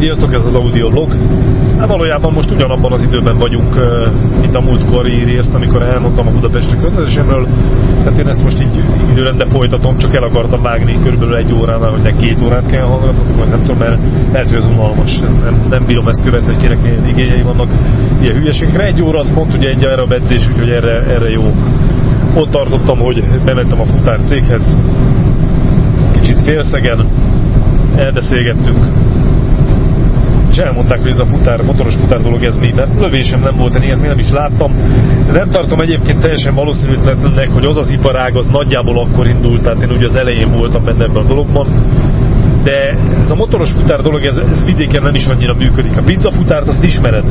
Sziasztok, ez az audiolog. Hát valójában most ugyanabban az időben vagyunk, mint a múltkori részt, amikor elmondtam a Budapesti környezetemről. Tehát én ezt most így időrendben folytatom, csak el akartam vágni körülbelül egy óránál, hogy ne két órát kell hallgatnotok, vagy nem tudom, mert lehet, hogy ez unalmas. Nem, nem bírom ezt követni, hogy kinek milyen igényei vannak ilyen hülyeségre. Egy óra az pont ugye egy erre a bedzés, úgyhogy erre, erre jó. Ott tartottam, hogy bementem a futár céghez, kicsit félszegen, elbeszélgettünk, elmondták, hogy ez a futár, motoros futár dolog ez mi, mert lövésem nem volt, én ilyet nem is láttam. Nem tartom egyébként teljesen valószínűtlennek, hogy az az iparág az nagyjából akkor indult, tehát én ugye az elején voltam benne ebben a dologban. De ez a motoros futár dolog, ez, ez vidéken nem is annyira működik. A pizzafutárt azt ismered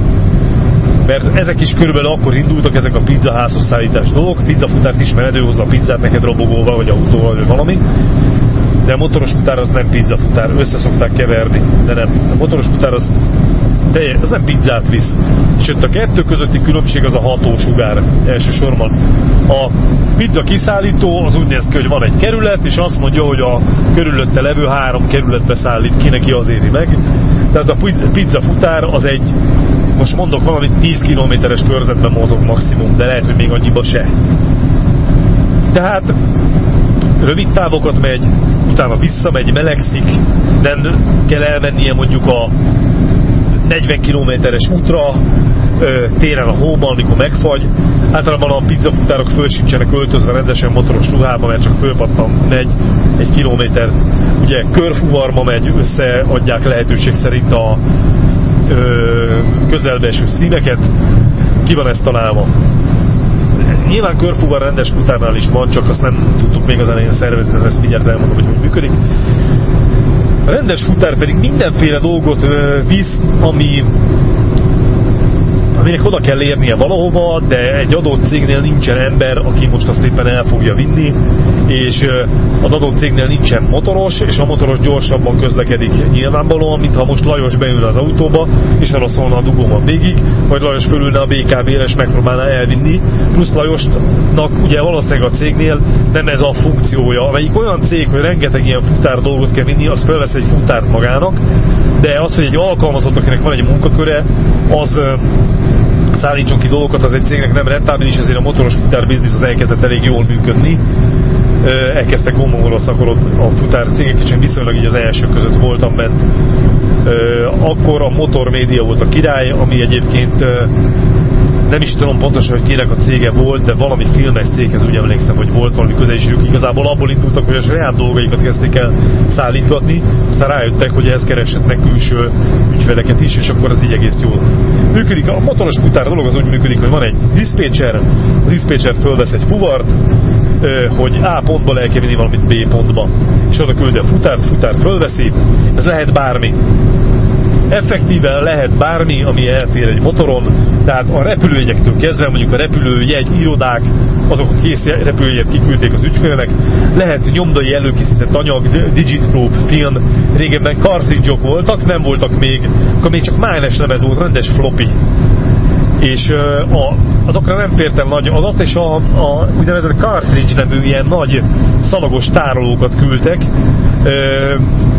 mert ezek is körülbelül akkor indultak, ezek a pizzaházhoz szállítás dolgok. Pizzafutárt ismered, ő hozza a pizzát neked robogóval, vagy autóval, vagy valami de a motoros futár az nem pizzafutár, össze szokták keverni, de nem. A motoros futár az, de az nem pizzát visz. Sőt, a kettő közötti különbség az a hatósugár elsősorban. A pizza kiszállító az úgy néz ki, hogy van egy kerület, és azt mondja, hogy a körülötte levő három kerületbe szállít ki az éri meg. Tehát a pizza futár az egy, most mondok valamit, 10 kilométeres körzetben mozog maximum, de lehet, hogy még annyiba se. Tehát rövid távokat megy, utána visszamegy, melegszik, nem kell elmennie mondjuk a 40 kilométeres útra, télen a hóban, amikor megfagy. Általában a pizzafutárok föl sincsenek öltözve rendesen motoros ruhába, mert csak fölpattan megy egy kilométert. Ugye körfuvarma megy, összeadják lehetőség szerint a közelbeeső színeket. Ki van ezt találva? Nyilván körfuvar rendes futárnál is van, csak azt nem tudtuk még az elején szervezni, ezt mindjárt elmondom, hogy hogy működik. A rendes futár pedig mindenféle dolgot visz, ami aminek oda kell érnie valahova, de egy adott cégnél nincsen ember, aki most azt éppen el fogja vinni, és az adott cégnél nincsen motoros, és a motoros gyorsabban közlekedik nyilvánvalóan, mintha most Lajos beülne az autóba, és arra szólna a dugóban végig, vagy Lajos fölülne a BKV-re, és megpróbálná elvinni. Plusz Lajosnak ugye valószínűleg a cégnél nem ez a funkciója, amelyik olyan cég, hogy rengeteg ilyen futár dolgot kell vinni, az felvesz egy futárt magának, de az, hogy egy alkalmazott, akinek van egy munkaköre, az szállítson ki dolgokat, az egy cégnek nem rentábilis, ezért a motoros futár biznisz az elkezdett elég jól működni. Elkezdtek gombomolva szakorodni a futár cégek, és viszonylag így az első között voltam bent. Akkor a motor média volt a király, ami egyébként nem is tudom pontosan, hogy kinek a cége volt, de valami filmes céghez úgy emlékszem, hogy volt valami közeliség. Igazából abból indultak, hogy a saját dolgaikat kezdték el szállítgatni, aztán rájöttek, hogy ezt kereshetnek külső ügyfeleket is, és akkor az így egész jól működik. A motoros futár dolog az úgy működik, hogy van egy dispatcher, a dispatcher fölvesz egy fuvart, hogy A pontból el kell valamit B pontba. És oda küldi a futárt, futár fölveszi, ez lehet bármi effektíven lehet bármi, ami eltér egy motoron, tehát a repülőjegyektől kezdve, mondjuk a repülőjegy irodák, azok a kész repülőjegyet kiküldték az ügyfélnek, lehet nyomdai előkészített anyag, digitproof film, régebben cartridge -ok voltak, nem voltak még, akkor még csak mágnes lemez volt, rendes floppy. És a, azokra nem fért el nagy adat, és a, a úgynevezett cartridge nevű ilyen nagy szalagos tárolókat küldtek,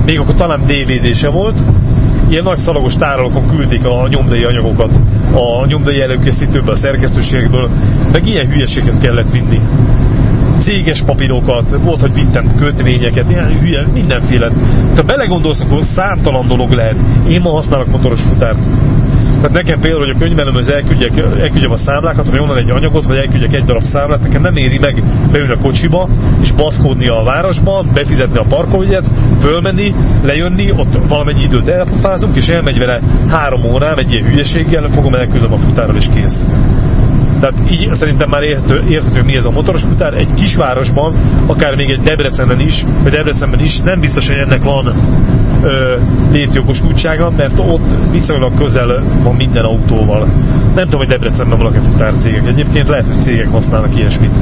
még akkor talán DVD-se volt, ilyen nagy szalagos tárolókon küldik a nyomdai anyagokat a nyomdai előkészítőből, a szerkesztőségből, meg ilyen hülyeséget kellett vinni céges papírokat, volt, hogy vittem kötvényeket, ilyen hülye, mindenféle. Ha belegondolsz, akkor számtalan dolog lehet. Én ma használok motoros futárt. Tehát nekem például, hogy a könyvelemhez elküldjek, elküldjem a számlákat, vagy onnan egy anyagot, vagy elküldjek egy darab számlát, nekem nem éri meg beülni a kocsiba, és baszkódni a városba, befizetni a parkolójegyet, fölmenni, lejönni, ott valamennyi időt elpofázunk, és elmegy vele három órán egy ilyen hülyeséggel, fogom elküldöm a futárral, és kész. Tehát így szerintem már érthető, érthető mi ez a motoros futár. Egy kisvárosban, akár még egy Debrecenben is, vagy Debrecenben is, nem biztos, hogy ennek van ö, létjogosultsága, mert ott viszonylag közel van minden autóval. Nem tudom, hogy Debrecenben vannak-e futárcégek. Egyébként lehet, hogy cégek használnak ilyesmit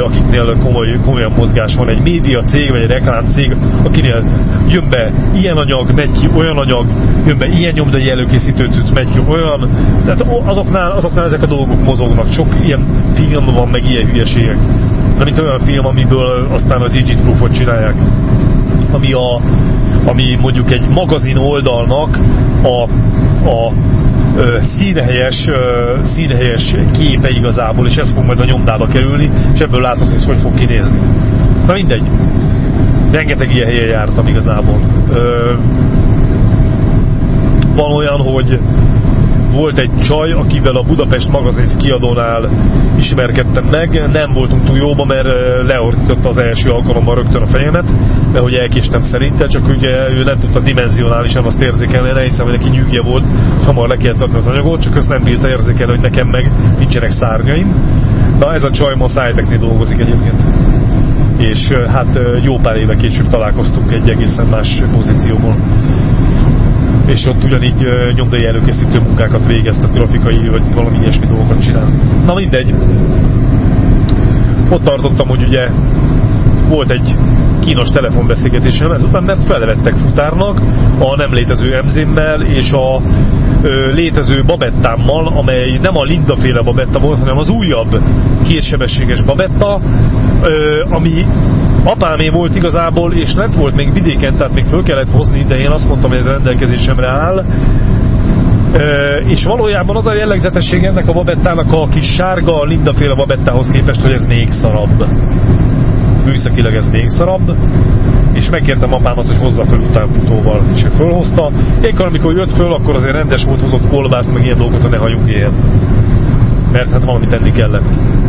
akiknél komoly, komolyan mozgás van, egy média cég, vagy egy reklám cég, akinél jön be ilyen anyag, megy ki olyan anyag, jön be ilyen nyomdai előkészítő cucc, megy ki olyan, tehát azoknál, azoknál ezek a dolgok mozognak, sok ilyen film van, meg ilyen hülyeségek. De mint olyan film, amiből aztán a Digitroofot csinálják, ami a ami mondjuk egy magazin oldalnak a, a színhelyes, színhelyes képe igazából, és ez fog majd a nyomdába kerülni, és ebből látható, hogy ez hogy fog kinézni. Na mindegy. Rengeteg ilyen helyen jártam igazából. Ö, van olyan, hogy volt egy csaj, akivel a Budapest Magazins kiadónál ismerkedtem meg. Nem voltunk túl jóba, mert leordította az első alkalommal rögtön a fejemet, mert hogy elkéstem szerintem, csak ugye ő nem tudta dimenzionálisan azt érzékelni, ne hiszem, hogy neki nyűgje volt, hamar le kellett adni az anyagot, csak azt nem bírta érzékelni, hogy nekem meg nincsenek szárnyaim. Na ez a csaj ma Szájteknél dolgozik egyébként és hát jó pár éve később találkoztunk egy egészen más pozícióból és ott ugyanígy nyomdai előkészítő munkákat végeztek, grafikai vagy valami ilyesmi dolgokat csinál. Na mindegy. Ott tartottam, hogy ugye volt egy kínos telefonbeszélgetésem ezután, mert felvettek futárnak a nem létező emzémmel és a ö, létező babettámmal, amely nem a Linda féle babetta volt, hanem az újabb kétsebességes babetta, ö, ami apámé volt igazából, és lett volt még vidéken, tehát még föl kellett hozni, de én azt mondtam, hogy ez rendelkezésemre áll. E, és valójában az a jellegzetesség ennek a babettának a kis sárga, lindaféle babettához képest, hogy ez még szarabb. Műszakileg ez még szarabb, és megkértem apámat, hogy hozza fel utánfutóval, és ő fölhozta. Énkor, amikor jött föl, akkor azért rendes volt, hozott kolbászt, meg ilyen dolgokat, hogy ne hagyjunk ilyen. Mert hát valamit tenni kellett.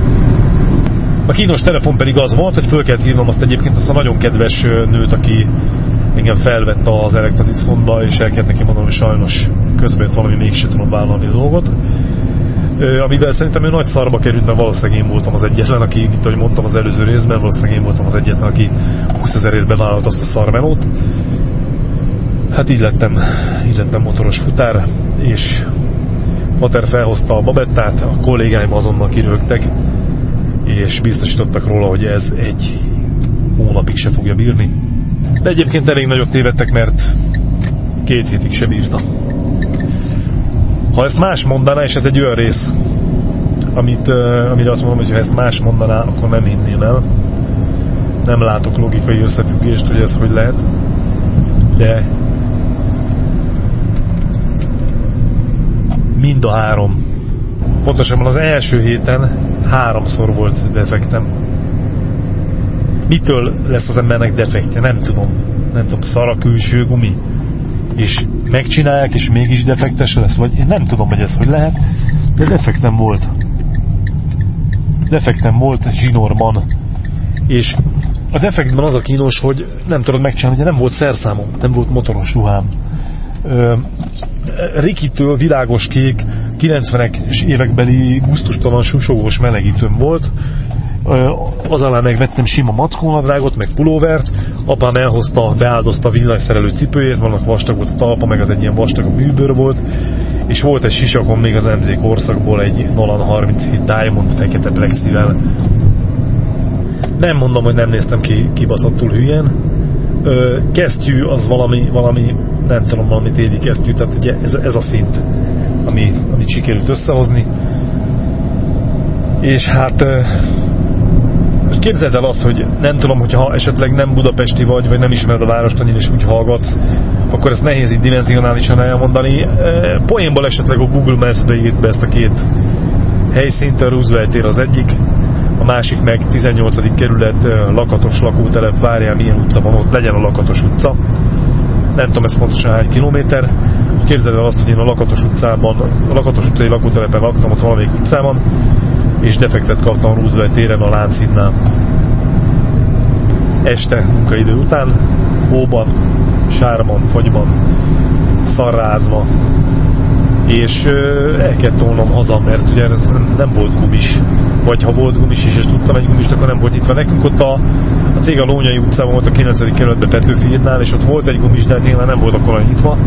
A kínos telefon pedig az volt, hogy föl kellett hívnom azt egyébként azt a nagyon kedves nőt, aki engem felvett az elektrodiszkontba, és el kellett neki mondanom, hogy sajnos közben valami mégse tudom vállalni a dolgot. Amivel szerintem ő nagy szarba került, mert valószínűleg én voltam az egyetlen, aki, mint ahogy mondtam az előző részben, valószínűleg én voltam az egyetlen, aki 20 ezerért bevállalt azt a szarmenót. Hát így lettem, így lettem motoros futár, és Mater felhozta a babettát, a kollégáim azonnal kirögtek, és biztosítottak róla, hogy ez egy hónapig se fogja bírni. De egyébként elég nagyot tévedtek, mert két hétig se bírta. Ha ezt más mondaná, és ez egy olyan rész, amit, amire azt mondom, hogy ha ezt más mondaná, akkor nem hinném el. Nem látok logikai összefüggést, hogy ez hogy lehet. De mind a három. Pontosabban az első héten háromszor volt defektem. Mitől lesz az embernek defektje? Nem tudom. Nem tudom, szar külső gumi. És megcsinálják, és mégis defektes lesz, vagy én nem tudom, hogy ez hogy lehet, de defektem volt. Defektem volt zsinorban. És a defektben az a kínos, hogy nem tudod megcsinálni, hogy nem volt szerszámom, nem volt motoros ruhám. Rikitől világos kék 90-es évekbeli gusztustalan susogós melegítőm volt, az alá megvettem sima mackónadrágot, meg pulóvert, apám elhozta, beáldozta a villanyszerelő cipőjét, vannak vastag volt a talpa, meg az egy ilyen vastag műbőr volt, és volt egy sisakon még az MZ korszakból egy Nolan 37 Diamond fekete plexivel. Nem mondom, hogy nem néztem ki kibaszottul hülyen. kesztyű az valami, valami nem tudom, valami téli kesztyű, tehát ugye ez, ez a szint ami, amit sikerült összehozni. És hát képzeld el azt, hogy nem tudom, hogyha esetleg nem budapesti vagy, vagy nem ismered a várost annyira, és úgy hallgatsz, akkor ezt nehéz így dimenzionálisan elmondani. Poénból esetleg a Google Maps-be írt be ezt a két helyszínt, a Roosevelt tér az egyik, a másik meg 18. kerület lakatos lakótelep, várjál milyen utca van ott, legyen a lakatos utca. Nem tudom ez pontosan hány kilométer, Képzeld el azt, hogy én a Lakatos utcában, a Lakatos utcai lakótelepen laktam, ott valamelyik utcában, és defektet kaptam Roosevelt téren a Láncidnál. Este munkaidő után, hóban, sárban, fagyban, szarrázva, és el kellett tolnom haza, mert ugye ez nem volt gumis. Vagy ha volt gumis is, és tudtam egy gumis, akkor nem volt itt van. Nekünk ott a, a cég a Lónyai utcában volt a 9. kerületben Petőfi és ott volt egy gumis, de nyilván nem volt akkor nyitva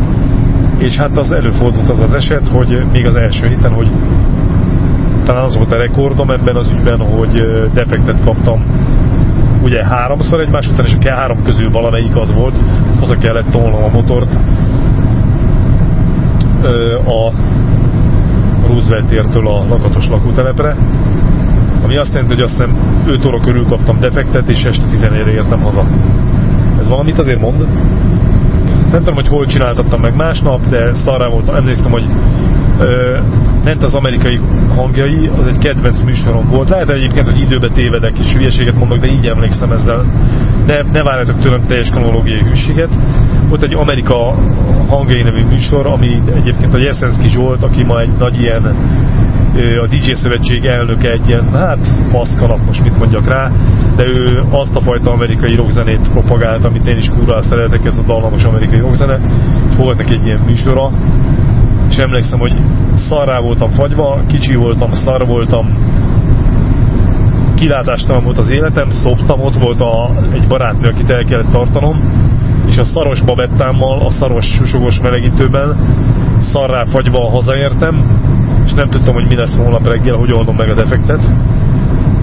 és hát az előfordult az az eset, hogy még az első héten, hogy talán az volt a rekordom ebben az ügyben, hogy defektet kaptam ugye háromszor egymás után, és a három közül valamelyik az volt, az a kellett tolnom a motort a Roosevelt tértől a lakatos lakótelepre, ami azt jelenti, hogy azt hiszem 5 óra körül kaptam defektet, és este 11-re értem haza. Ez valamit azért mond? Nem tudom, hogy hol csináltattam meg másnap, de szarrá volt. Emlékszem, hogy ment az amerikai hangjai, az egy kedvenc műsorom volt. Lehet egyébként, hogy időbe tévedek és hülyeséget mondok, de így emlékszem ezzel. Ne, ne várjátok tőlem teljes kronológiai hűséget. Volt egy Amerika hangjai nevű műsor, ami egyébként a Jeszenszki Zsolt, aki ma egy nagy ilyen a DJ Szövetség elnöke egy ilyen, hát faszkalap, most mit mondjak rá, de ő azt a fajta amerikai rockzenét propagált, amit én is kurva szeretek, ez a dalmamos amerikai rockzene, és volt neki egy ilyen műsora, és emlékszem, hogy szarrá voltam fagyva, kicsi voltam, szar voltam, kilátástalan volt az életem, szoptam, ott volt a, egy barátnő, akit el kellett tartanom, és a szaros babettámmal, a szaros susogos melegítőben szarrá fagyva hazaértem, és nem tudtam, hogy mi lesz holnap reggel, hogy oldom meg a defektet,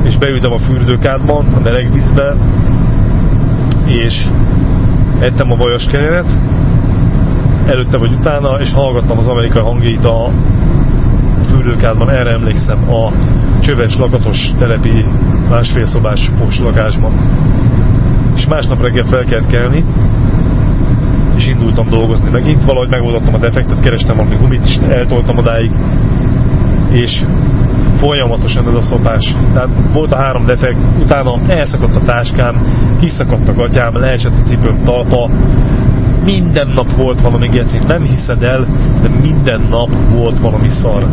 és beültem a fürdőkádban, a meleg vízbe, és ettem a vajas kenyeret, előtte vagy utána, és hallgattam az amerikai hangjait a fürdőkádban, erre emlékszem, a csöves lakatos telepi másfél szobás lakásban. És másnap reggel fel kellett kelni, és indultam dolgozni megint, valahogy megoldottam a defektet, kerestem valami gumit, és eltoltam odáig, és folyamatosan ez a szopás. Tehát volt a három defekt, utána elszakadt a táskám, kiszakadt a gatyám, leesett a cipőm talpa, minden nap volt valami geci, nem hiszed el, de minden nap volt valami szar.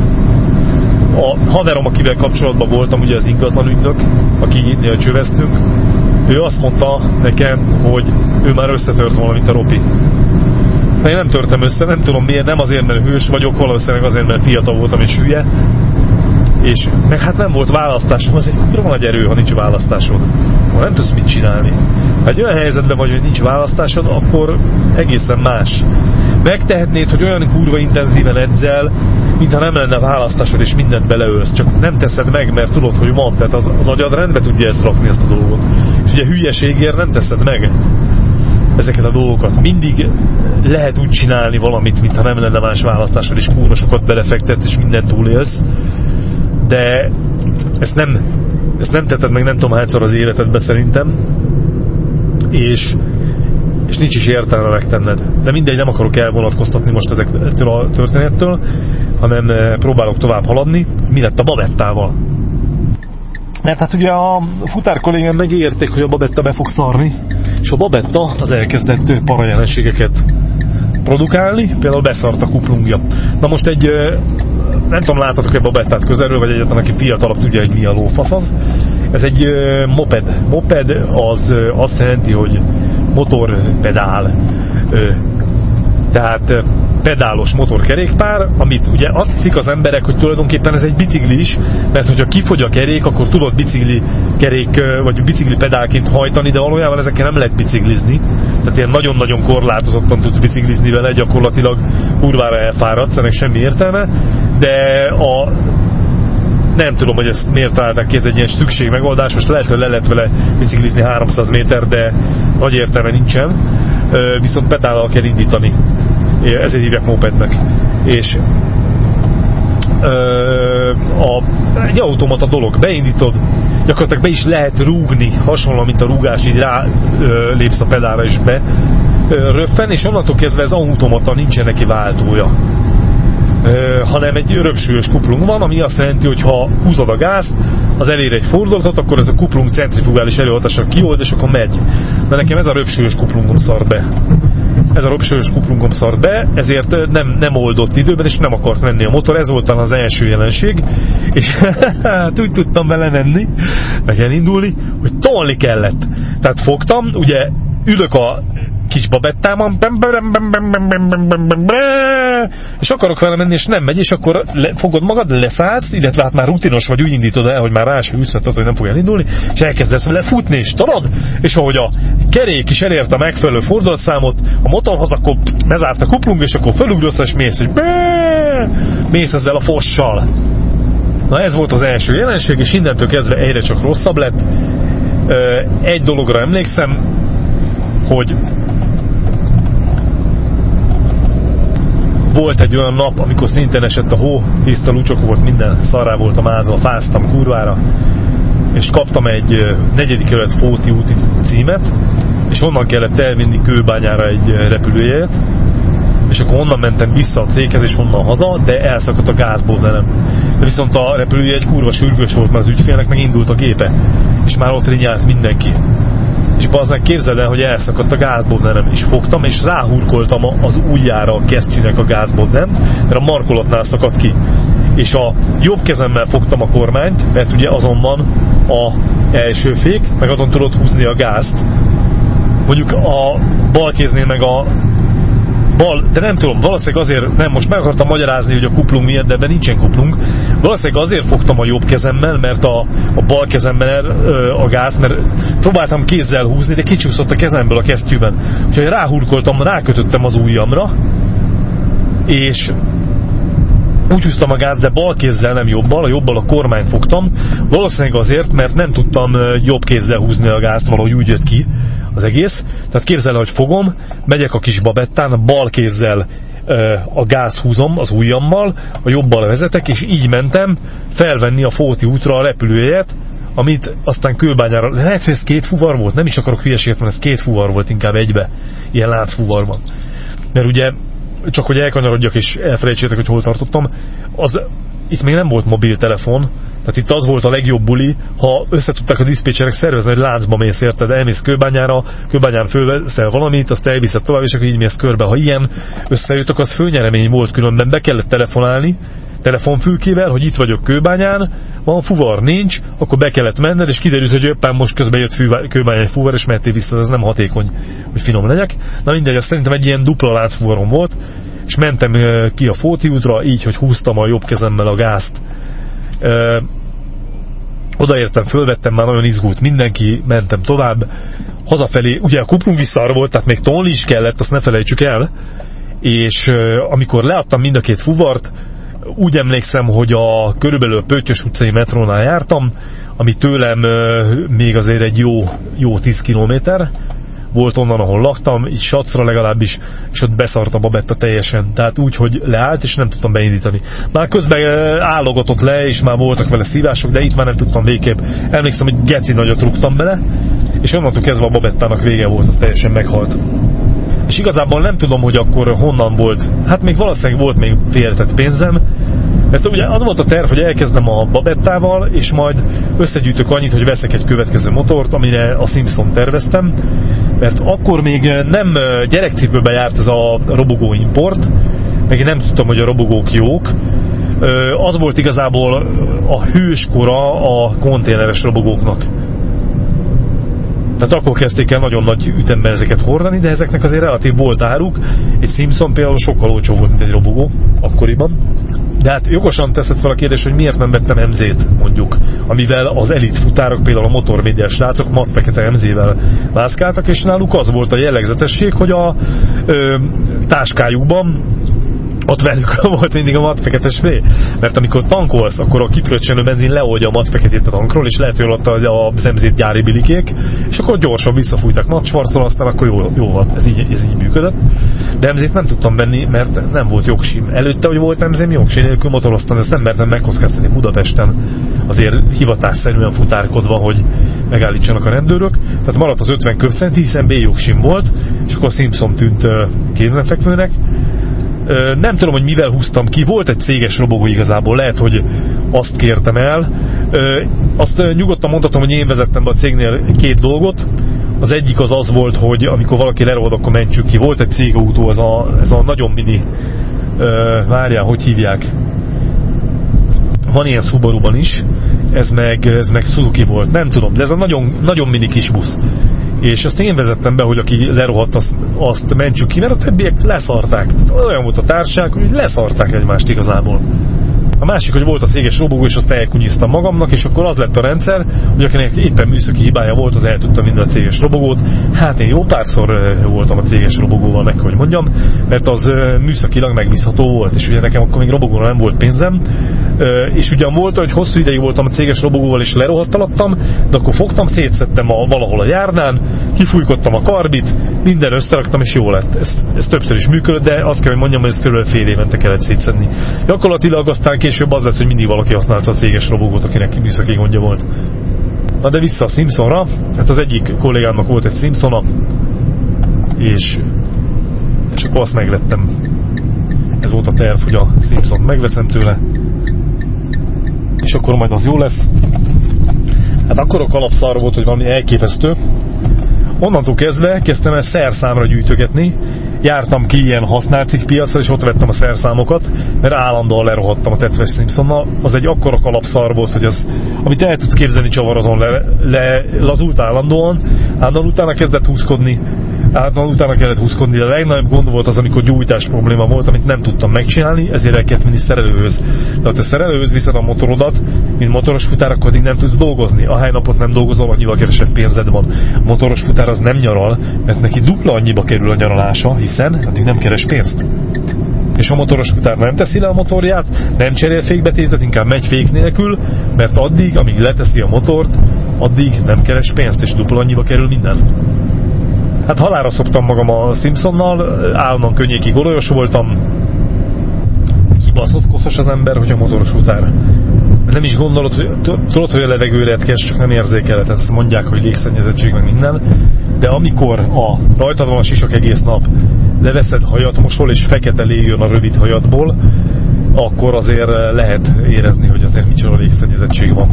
A haverom, akivel kapcsolatban voltam, ugye az ingatlan ügynök, akinél csöveztünk, ő azt mondta nekem, hogy ő már összetört valamit a Ropi. Én nem törtem össze, nem tudom miért, nem azért, mert hős vagyok, valószínűleg azért, mert fiatal voltam és hülye, és meg hát nem volt választásom, az egy kurva nagy erő, ha nincs választásod. Ha nem tudsz mit csinálni. Ha egy olyan helyzetben vagy, hogy nincs választásod, akkor egészen más. Megtehetnéd, hogy olyan kurva intenzíven edzel, mintha nem lenne választásod, és mindent beleölsz. Csak nem teszed meg, mert tudod, hogy van. Tehát az, az agyad rendbe tudja ezt rakni, ezt a dolgot. És ugye hülyeségért nem teszed meg ezeket a dolgokat. Mindig lehet úgy csinálni valamit, mintha nem lenne más választásod, és kurva sokat belefektetsz, és mindent túlélsz de ezt nem, ezt nem tetted meg nem tudom hányszor az életedbe szerintem, és, és nincs is értelme megtenned. De mindegy, nem akarok elvonatkoztatni most ezektől a történettől, hanem eh, próbálok tovább haladni. Mi lett a babettával? Mert hát ugye a futár kollégám megérték, hogy a babetta be fog szarni, és a babetta az elkezdett parajelenségeket produkálni, például beszart a kuplungja. Na most egy nem tudom, láttatok-e Babettát közelről, vagy egyetlen, aki fiatalabb tudja, hogy mi a lófasz az. Ez egy moped. Moped az azt jelenti, hogy motorpedál. Tehát pedálos motorkerékpár, amit ugye azt hiszik az emberek, hogy tulajdonképpen ez egy bicikli is, mert hogyha kifogy a kerék, akkor tudod bicikli kerék, vagy bicikli pedálként hajtani, de valójában ezekkel nem lehet biciklizni. Tehát ilyen nagyon-nagyon korlátozottan tudsz biciklizni vele, gyakorlatilag kurvára elfáradsz, ennek semmi értelme, de a nem tudom, hogy ezt miért találták ki, ez egy ilyen szükség megoldás, most lehet, hogy le lehet vele biciklizni 300 méter, de nagy értelme nincsen, viszont pedállal kell indítani ezért hívják mopednek. És ö, a, egy automata dolog, beindítod, gyakorlatilag be is lehet rúgni, hasonlóan, mint a rúgás, így rá ö, lépsz a pedára is be, ö, röffen, és onnantól kezdve ez automata, nincsen neki váltója. Ö, hanem egy röpsülős kuplung van, ami azt jelenti, hogy ha húzod a gázt, az elér egy fordulatot, akkor ez a kuplung centrifugális előhatással kiold, és akkor megy. De nekem ez a röpsülős kuplungom szar be ez a robsős kuplungom szart be, ezért nem, nem oldott időben, és nem akart menni a motor, ez volt az első jelenség, és hát úgy tudtam vele menni, meg elindulni, hogy tolni kellett. Tehát fogtam, ugye ülök a kis babettában, és akarok vele menni, és nem megy, és akkor le, fogod magad, leszállsz, illetve hát már rutinos vagy, úgy indítod el, hogy már rá se üszhetett, hogy nem fog elindulni, és elkezdesz vele futni, és tudod, és ahogy a kerék is elért a megfelelő fordulatszámot, a motorhoz, akkor bezárt a kuplung, és akkor felugrasz, és mész, hogy mész ezzel a fossal. Na ez volt az első jelenség, és innentől kezdve egyre csak rosszabb lett. Egy dologra emlékszem, hogy volt egy olyan nap, amikor szintén esett a hó, tiszta lucsok volt, minden szarrá volt a mázva, fáztam kurvára, és kaptam egy negyedik kerület Fóti úti címet, és onnan kellett elvinni kőbányára egy repülőjét, és akkor onnan mentem vissza a céghez, és onnan haza, de elszakadt a gázból velem. De viszont a repülője egy kurva sürgős volt, mert az ügyfélnek megindult a gépe, és már ott rinyált mindenki. És bazd képzeld el, hogy elszakadt a gázbodnerem, és fogtam, és ráhurkoltam az ujjára a kesztyűnek a gázbodnem, mert a markolatnál szakadt ki. És a jobb kezemmel fogtam a kormányt, mert ugye azon van a első fék, meg azon tudod húzni a gázt. Mondjuk a bal kéznél meg a bal, de nem tudom, valószínűleg azért, nem, most meg akartam magyarázni, hogy a kuplung miért, de ebben nincsen kuplung. Valószínűleg azért fogtam a jobb kezemmel, mert a, a bal kezemmel a gáz, mert próbáltam kézzel húzni, de kicsúszott a kezemből a kesztyűben. Úgyhogy ráhurkoltam, rákötöttem az ujjamra, és úgy húztam a gáz, de bal kézzel, nem jobbal, a jobbal a kormányt fogtam. Valószínűleg azért, mert nem tudtam jobb kézzel húzni a gázt, valahogy úgy jött ki az egész. Tehát képzel, hogy fogom, megyek a kis babettán, bal kézzel a gáz húzom az ujjammal, a jobbal vezetek, és így mentem felvenni a Fóti útra a repülőjét, amit aztán kőbányára, lehet, hogy ez két fuvar volt, nem is akarok hülyeséget mondani, ez két fuvar volt inkább egybe, ilyen láncfuvarban. Mert ugye, csak hogy elkanyarodjak és elfelejtsétek, hogy hol tartottam, az, itt még nem volt mobiltelefon, tehát itt az volt a legjobb buli, ha összetudták a diszpécserek szervezni, hogy láncba mész, érted, elmész kőbányára, kőbányán fölveszel valamit, azt elviszed tovább, és akkor így mész körbe. Ha ilyen összejutok, az főnyeremény volt különben, be kellett telefonálni, telefonfülkével, hogy itt vagyok kőbányán, van fuvar, nincs, akkor be kellett menned, és kiderült, hogy éppen most közben jött kőbányán egy fuvar, és mehettél vissza, ez nem hatékony, hogy finom legyek. Na mindegy, azt szerintem egy ilyen dupla láncfuvarom volt, és mentem ki a Fóti útra, így, hogy húztam a jobb kezemmel a gázt odaértem, fölvettem, már nagyon izgult mindenki, mentem tovább. Hazafelé, ugye a kuplung vissza volt, tehát még tolni is kellett, azt ne felejtsük el. És amikor leadtam mind a két fuvart, úgy emlékszem, hogy a körülbelül a Pöttyös utcai metrónál jártam, ami tőlem még azért egy jó, jó 10 kilométer, volt onnan, ahol laktam, így sacra legalábbis, és ott beszart a babetta teljesen. Tehát úgy, hogy leállt, és nem tudtam beindítani. Már közben eh, állogatott le, és már voltak vele szívások, de itt már nem tudtam végképp. Emlékszem, hogy geci nagyot rúgtam bele, és onnantól kezdve a babettának vége volt, az teljesen meghalt. És igazából nem tudom, hogy akkor honnan volt. Hát még valószínűleg volt még féltett pénzem, mert ugye az volt a terv, hogy elkezdem a Babettával, és majd összegyűjtök annyit, hogy veszek egy következő motort, amire a Simpson terveztem, mert akkor még nem gyerekcipőben járt ez a robogó import, meg én nem tudtam, hogy a robogók jók. Az volt igazából a hőskora a konténeres robogóknak. Tehát akkor kezdték el nagyon nagy ütemben ezeket hordani, de ezeknek azért relatív volt áruk. Egy Simpson például sokkal olcsó volt, mint egy robogó akkoriban. De hát jogosan teszed fel a kérdést, hogy miért nem vettem MZ-t mondjuk, amivel az elit futárok, például a motorvédjes srácok matfekete MZ-vel mászkáltak, és náluk az volt a jellegzetesség, hogy a ö, táskájukban ott velük volt mindig a matfekete spré. Mert amikor tankolsz, akkor a kipröccsenő benzin leoldja a matfeketét a tankról, és lehet, hogy ott a szemzét gyári bilikék, és akkor gyorsan visszafújtak natsvarcol, aztán akkor jó, jó volt, ez így, ez így működött. De emzét nem tudtam venni, mert nem volt jogsim. Előtte, hogy volt emzém, jogsim nélkül motoroztam, ezt nem mertem megkockáztatni Budapesten, azért hivatásszerűen futárkodva, hogy megállítsanak a rendőrök. Tehát maradt az 50 köpcent, hiszen B jogsim volt, és akkor Simpson tűnt kézenfekvőnek, nem tudom, hogy mivel húztam ki, volt egy céges robogó igazából, lehet, hogy azt kértem el. Azt nyugodtan mondhatom, hogy én vezettem be a cégnél két dolgot. Az egyik az az volt, hogy amikor valaki lerohad, akkor mentsük ki. Volt egy cégautó, ez a, ez a nagyon mini, várjál, hogy hívják? Van ilyen Subaru-ban is, ez meg, ez meg Suzuki volt, nem tudom, de ez a nagyon, nagyon mini kis busz és azt én vezettem be, hogy aki lerohadt, azt, azt mentsük ki, mert a többiek leszarták. Olyan volt a társaság, hogy leszarták egymást igazából. A másik, hogy volt a céges robogó, és azt elkunyiztam magamnak, és akkor az lett a rendszer, hogy akinek éppen műszaki hibája volt, az el tudta minden a céges robogót. Hát én jó párszor voltam a céges robogóval, meg hogy mondjam, mert az műszakilag megbízható volt, és ugye nekem akkor még robogóra nem volt pénzem, és ugyan volt, hogy hosszú ideig voltam a céges robogóval, és lerohattalattam, de akkor fogtam, szétszettem a, valahol a járdán, kifújkottam a karbit, minden összeraktam, és jó lett. Ez, ez többször is működött, de azt kell, hogy mondjam, hogy ez körülbelül fél évente kellett szétszedni. Gyakorlatilag aztán az lett, hogy mindig valaki használta a céges robogót, akinek műszaki gondja volt. Na de vissza a Simpsonra, hát az egyik kollégámnak volt egy Simpsona, és, és akkor azt megvettem. Ez volt a terv, hogy a Simpson megveszem tőle, és akkor majd az jó lesz. Hát akkor a kalapszar volt, hogy valami elképesztő. Onnantól kezdve kezdtem el szerszámra gyűjtögetni, jártam ki ilyen használt piacra, és ott vettem a szerszámokat, mert állandóan lerohadtam a tetves Simpsonnal. Az egy akkora kalapszar volt, hogy az, amit el tudsz képzelni csavarozon le, le, lazult állandóan, állandóan utána kezdett húzkodni, állandóan utána kellett húzkodni. A legnagyobb gond volt az, amikor gyújtás probléma volt, amit nem tudtam megcsinálni, ezért el kellett menni szerelőhöz. De ha te szerelőhöz viszed a motorodat, mint motoros futár, akkor addig nem tudsz dolgozni. A napot nem dolgozol, annyival kevesebb pénzed van. A motoros futár az nem nyaral, mert neki dupla annyiba kerül a nyaralása, hiszen addig nem keres pénzt. És a motoros futár nem teszi le a motorját, nem cserél fékbetétet, inkább megy fék nélkül, mert addig, amíg leteszi a motort, addig nem keres pénzt, és dupla annyiba kerül minden. Hát halára szoktam magam a Simpsonnal, állandóan könnyékig olajos voltam, kibaszott koszos az ember, hogy a motoros utár. Nem is gondolod, hogy tudod, hogy a levegő retkes, csak nem érzékeled, ezt mondják, hogy légszennyezettség meg minden, de amikor a rajtad van a sisak egész nap, leveszed hajat, mosol és fekete lé a rövid hajadból, akkor azért lehet érezni, hogy azért micsoda légszennyezettség van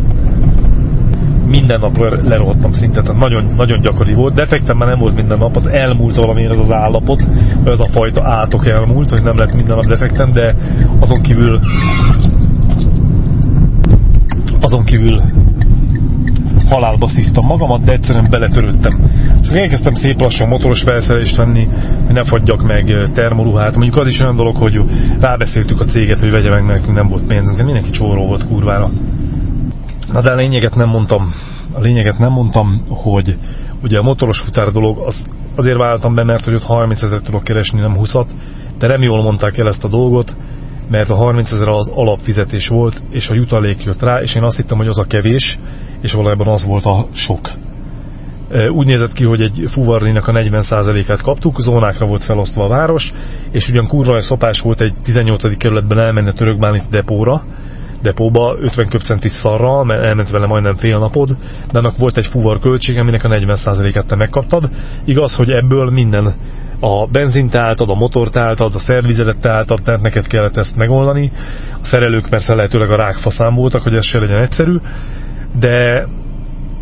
minden nap lerohadtam szinte, tehát nagyon, nagyon gyakori volt. Defektem már nem volt minden nap, az elmúlt valamilyen ez az állapot, ez a fajta átok elmúlt, hogy nem lett minden nap defektem, de azon kívül azon kívül halálba szívtam magamat, de egyszerűen beletörődtem. Csak elkezdtem szép lassan motoros felszerelést venni, hogy ne fagyjak meg termoruhát. Mondjuk az is olyan dolog, hogy rábeszéltük a céget, hogy vegye meg, mert nem volt pénzünk. Mindenki csóró volt kurvára. Na de a lényeget nem mondtam, a lényeget nem mondtam, hogy ugye a motoros futár dolog, az, azért váltam be, mert hogy ott 30 ezer tudok keresni, nem 20 de nem jól mondták el ezt a dolgot, mert a 30 ezer az alapfizetés volt, és a jutalék jött rá, és én azt hittem, hogy az a kevés, és valójában az volt a sok. Úgy nézett ki, hogy egy fuvarlinak a 40%-át kaptuk, zónákra volt felosztva a város, és ugyan kurva szopás volt egy 18. kerületben elmenni a törökbániti depóra, depóba 50 köpcenti szarra, mert elment vele majdnem fél napod, de annak volt egy fuvar költség, aminek a 40%-át te megkaptad. Igaz, hogy ebből minden a benzint álltad, a motort álltad, a szervizetet álltad, tehát neked kellett ezt megoldani. A szerelők persze lehetőleg a rákfaszán voltak, hogy ez se legyen egyszerű, de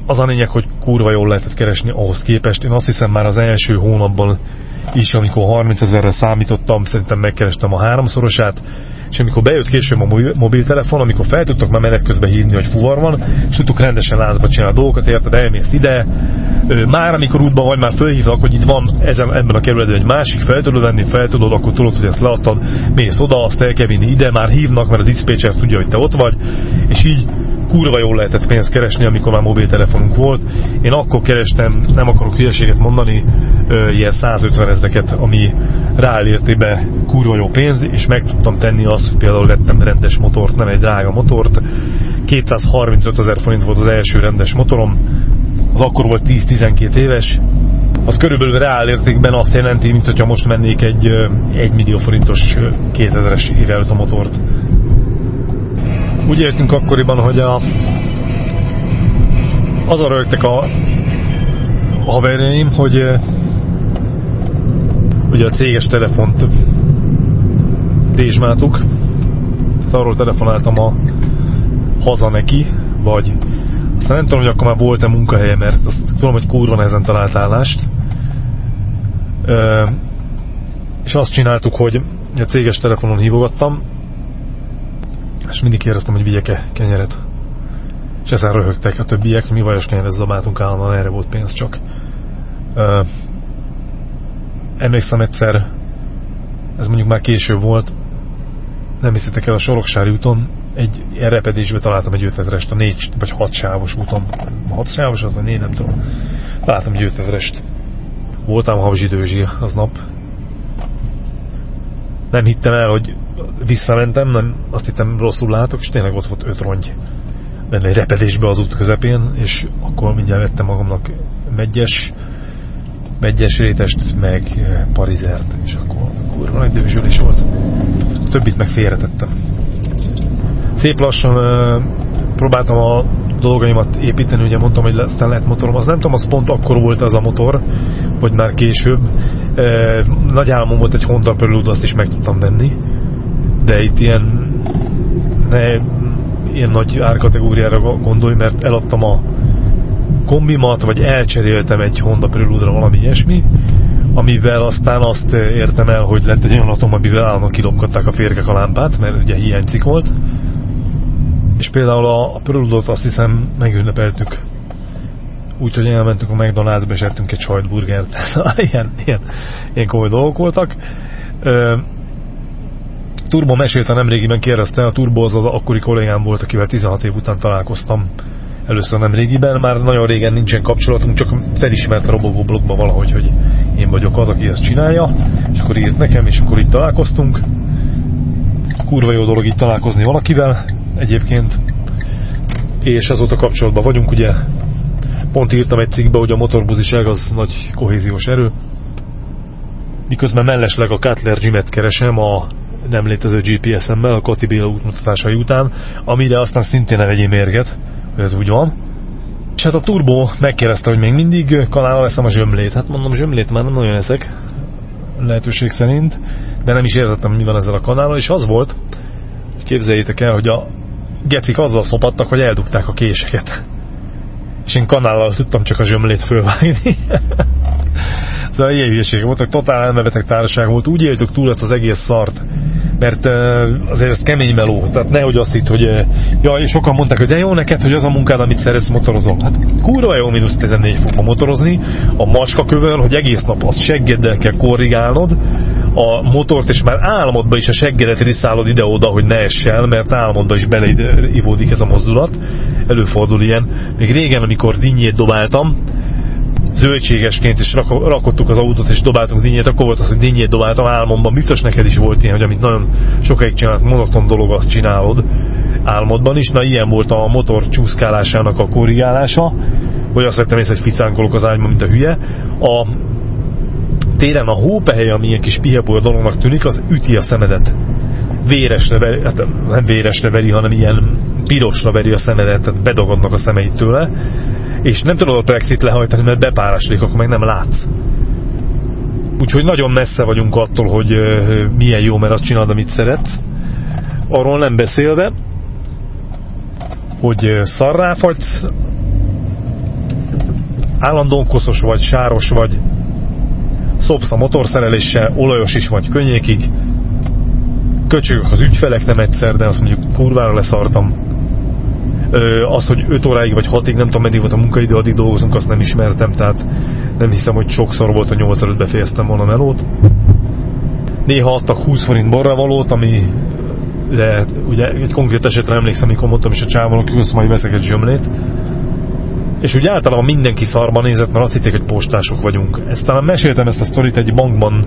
az a lényeg, hogy kurva jól lehetett keresni ahhoz képest. Én azt hiszem már az első hónapban is, amikor 30 ezerre számítottam, szerintem megkerestem a háromszorosát, és amikor bejött később a mobiltelefon, amikor fel tudtak már menet közben hívni, hogy fuvar van, és tudtuk rendesen lázba csinálni a dolgokat, érted, elmész ide, már amikor útban vagy, már fölhívnak, hogy itt van ezen, ebben a kerületben egy másik, fel tudod venni, fel tudod, akkor tudod, hogy ezt leadtad, mész oda, azt el kell vinni ide, már hívnak, mert a dispatcher tudja, hogy te ott vagy, és így kurva jól lehetett pénzt keresni, amikor már mobiltelefonunk volt. Én akkor kerestem, nem akarok hülyeséget mondani, ilyen 150 ezeket, ami ráelértébe kurva jó pénz, és meg tudtam tenni azt, hogy például vettem rendes motort, nem egy drága motort. 235 ezer forint volt az első rendes motorom, az akkor volt 10-12 éves, az körülbelül reálértékben azt jelenti, mint hogyha most mennék egy 1 millió forintos 2000-es éve a motort. Úgy éltünk akkoriban, hogy a, az a rögtek a haverjaim, hogy ugye a céges telefont tézsmáltuk, tehát arról telefonáltam a haza neki, vagy aztán nem tudom, hogy akkor már volt-e munkahelye, mert azt tudom, hogy kurva nehezen talált állást. és azt csináltuk, hogy a céges telefonon hívogattam, és mindig kérdeztem, hogy vigyek-e kenyeret. És ezen röhögtek a többiek, mi vajos kenyeret zabáltunk állandóan, erre volt pénz csak. Uh, emlékszem egyszer, ez mondjuk már később volt, nem hiszitek el a Soroksári úton, egy repedésbe találtam egy 5000-est a 4 vagy 6 sávos úton. 6 sávos az, vagy 4, nem tudom. Találtam egy 5000-est. Voltam Havzsi Dőzsi aznap. Nem hittem el, hogy visszamentem, nem, azt hittem rosszul látok, és tényleg ott volt öt rongy benne egy repedésbe az út közepén, és akkor mindjárt vettem magamnak megyes, megyes rétest, meg eh, parizert, és akkor kurva nagy dőzsülés volt. Többit meg félretettem. Szép lassan uh, próbáltam a dolgaimat építeni, ugye mondtam, hogy aztán lehet motorom, az nem tudom, az pont akkor volt az a motor, vagy már később. Nagy álmom volt egy Honda Prelude, azt is meg tudtam venni, de itt ilyen ne ilyen nagy árkategóriára gondolj, mert eladtam a kombimat, vagy elcseréltem egy Honda Prelude-ra valami ilyesmi, amivel aztán azt értem el, hogy lett egy olyan atom, amivel állandóan kilopkodták a férgek a lámpát, mert ugye hiányzik volt. És például a, a Prelude-ot azt hiszem megünnepeltük úgyhogy elmentünk a McDonald'sba és ettünk egy sajtburgert. ilyen, ilyen, ilyen komoly dolgok voltak. Turbo mesélte nemrégiben kérdezte, a Turbo az az akkori kollégám volt, akivel 16 év után találkoztam először nem régiben, már nagyon régen nincsen kapcsolatunk, csak felismert a Robogó blogban valahogy, hogy én vagyok az, aki ezt csinálja, és akkor írt nekem, és akkor itt találkoztunk. Kurva jó dolog itt találkozni valakivel egyébként, és azóta kapcsolatban vagyunk, ugye. Pont írtam egy cikkbe, hogy a motorbuziság az nagy kohéziós erő, miközben mellesleg a Cutler Gym-et keresem a nem létező GPS-emmel a Kati Béla útmutatásai után, amire aztán szintén ne vegyél mérget, hogy ez úgy van. És hát a Turbo megkérdezte, hogy még mindig kanálra leszem a zsömlét. Hát mondom, zsömlét már nem nagyon eszek, lehetőség szerint, de nem is értettem, mi van ezzel a kanállal, és az volt, képzeljétek el, hogy a gecik azzal szopattak, hogy eldugták a késeket. És én kanállal tudtam csak a zsömlét fölvágni. Szóval ilyen hülyeségek voltak, totál elmebeteg társaság volt, úgy éltük túl ezt az egész szart, mert azért ez kemény meló, tehát nehogy azt itt, hogy ja, és sokan mondták, hogy de jó neked, hogy az a munkád, amit szeretsz, motorozom. Hát kurva jó mínusz 14 fokba motorozni, a macska kövel, hogy egész nap azt seggeddel kell korrigálnod, a motort, és már álmodban is a seggedet riszálod ide-oda, hogy ne essel, mert álmodban is beleivódik ez a mozdulat. Előfordul ilyen. Még régen, amikor dinnyét dobáltam, zöldségesként is rakottuk az autót és dobáltunk dinnyét, akkor volt az, hogy dinnyét dobáltam álmomban. Biztos neked is volt ilyen, hogy amit nagyon sokáig csinált, monoton dolog, azt csinálod álmodban is. Na ilyen volt a motor csúszkálásának a korrigálása, hogy azt vettem észre, hogy ficánkolok az ágyban, mint a hülye. A téren a hópehely, ami ilyen kis pihebolya dolognak tűnik, az üti a szemedet. Véresre veri, hát nem véresre veri, hanem ilyen pirosra veri a szemedet, tehát bedagadnak a szemeit tőle és nem tudod a Brexit lehajtani, mert bepáráslik, akkor meg nem látsz. Úgyhogy nagyon messze vagyunk attól, hogy milyen jó, mert azt csinálod, amit szeretsz. Arról nem beszélve, hogy szarráfagysz, állandóan koszos vagy, sáros vagy, szopsz a motorszereléssel, olajos is vagy könnyékig, köcsögök az ügyfelek nem egyszer, de azt mondjuk kurvára leszartam az, hogy 5 óráig vagy 6-ig, nem tudom meddig volt a munkaidő, addig dolgozunk, azt nem ismertem, tehát nem hiszem, hogy sokszor volt, hogy 8 előtt befejeztem volna melót. Néha adtak 20 forint borravalót, ami de ugye egy konkrét esetre emlékszem, amikor mondtam is a csávon, hogy majd veszek egy zsömlét. És úgy általában mindenki szarban nézett, mert azt hitték, hogy postások vagyunk. Ezt talán meséltem ezt a sztorit, egy bankban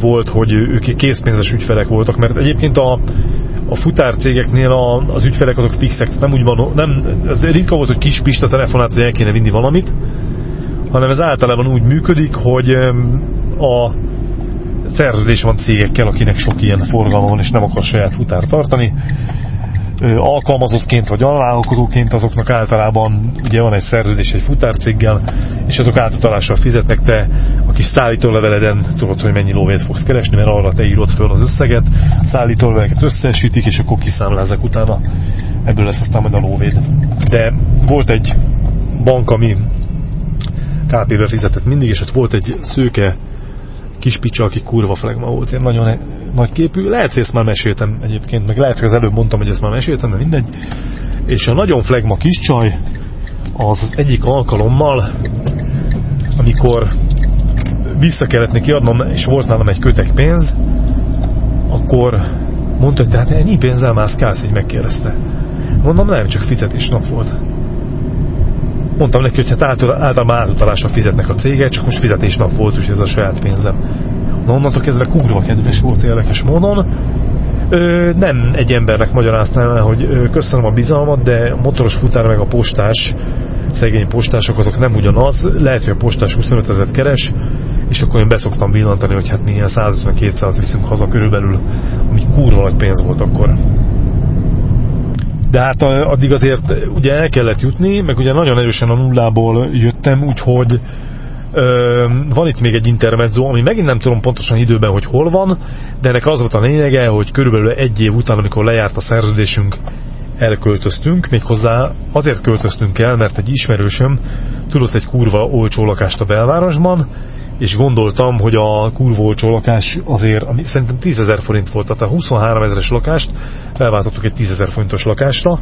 volt, hogy ők készpénzes ügyfelek voltak, mert egyébként a, a futárcégeknél a, az ügyfelek azok fixek, nem úgy van, nem, ez ritka volt, hogy kis Pista telefonát, hogy el kéne vinni valamit, hanem ez általában úgy működik, hogy a szerződés van cégekkel, akinek sok ilyen forgalma van, és nem akar saját futár tartani, alkalmazottként vagy alvállalkozóként azoknak általában ugye van egy szerződés egy futárcéggel, és azok átutalással fizetnek te, aki szállítóleveleden tudod, hogy mennyi lóvét fogsz keresni, mert arra te írod föl az összeget, szállítóleveleket összesítik, és akkor kiszámlázzák utána, ebből lesz aztán majd a lóvéd. De volt egy bank, ami KP-be fizetett mindig, és ott volt egy szőke kis picsa, aki kurva flegma volt, ilyen nagyon nagy képű. Lehet, hogy ezt már meséltem egyébként, meg lehet, hogy az előbb mondtam, hogy ezt már meséltem, de mindegy. És a nagyon flegma kis csaj az, egyik alkalommal, amikor vissza kellett neki adnom, és volt nálam egy kötek pénz, akkor mondta, hogy tehát ennyi pénzzel mászkálsz, így megkérdezte. Mondom, nem, csak fizetésnap volt. Mondtam neki, hogy hát általában átutalásra fizetnek a cégek, csak most fizetésnap volt, úgyhogy ez a saját pénzem. Na onnantól kezdve kurva kedves volt érdekes módon. Ö, nem egy embernek magyaráztam el, hogy ö, köszönöm a bizalmat, de a motoros futár meg a postás, szegény postások azok nem ugyanaz. Lehet, hogy a postás 25 ezeret keres, és akkor én beszoktam villantani, hogy hát mi ilyen 150-200 viszünk haza körülbelül, ami kurva nagy pénz volt akkor. de hát addig azért ugye el kellett jutni, meg ugye nagyon erősen a nullából jöttem, úgyhogy ö, van itt még egy intermezzo, ami megint nem tudom pontosan időben, hogy hol van, de ennek az volt a lényege, hogy körülbelül egy év után, amikor lejárt a szerződésünk, elköltöztünk, méghozzá azért költöztünk el, mert egy ismerősöm tudott egy kurva olcsó lakást a belvárosban, és gondoltam, hogy a kurva olcsó lakás azért, ami szerintem 10 ezer forint volt, tehát a 23 ezeres lakást felváltottuk egy 10 ezer forintos lakásra.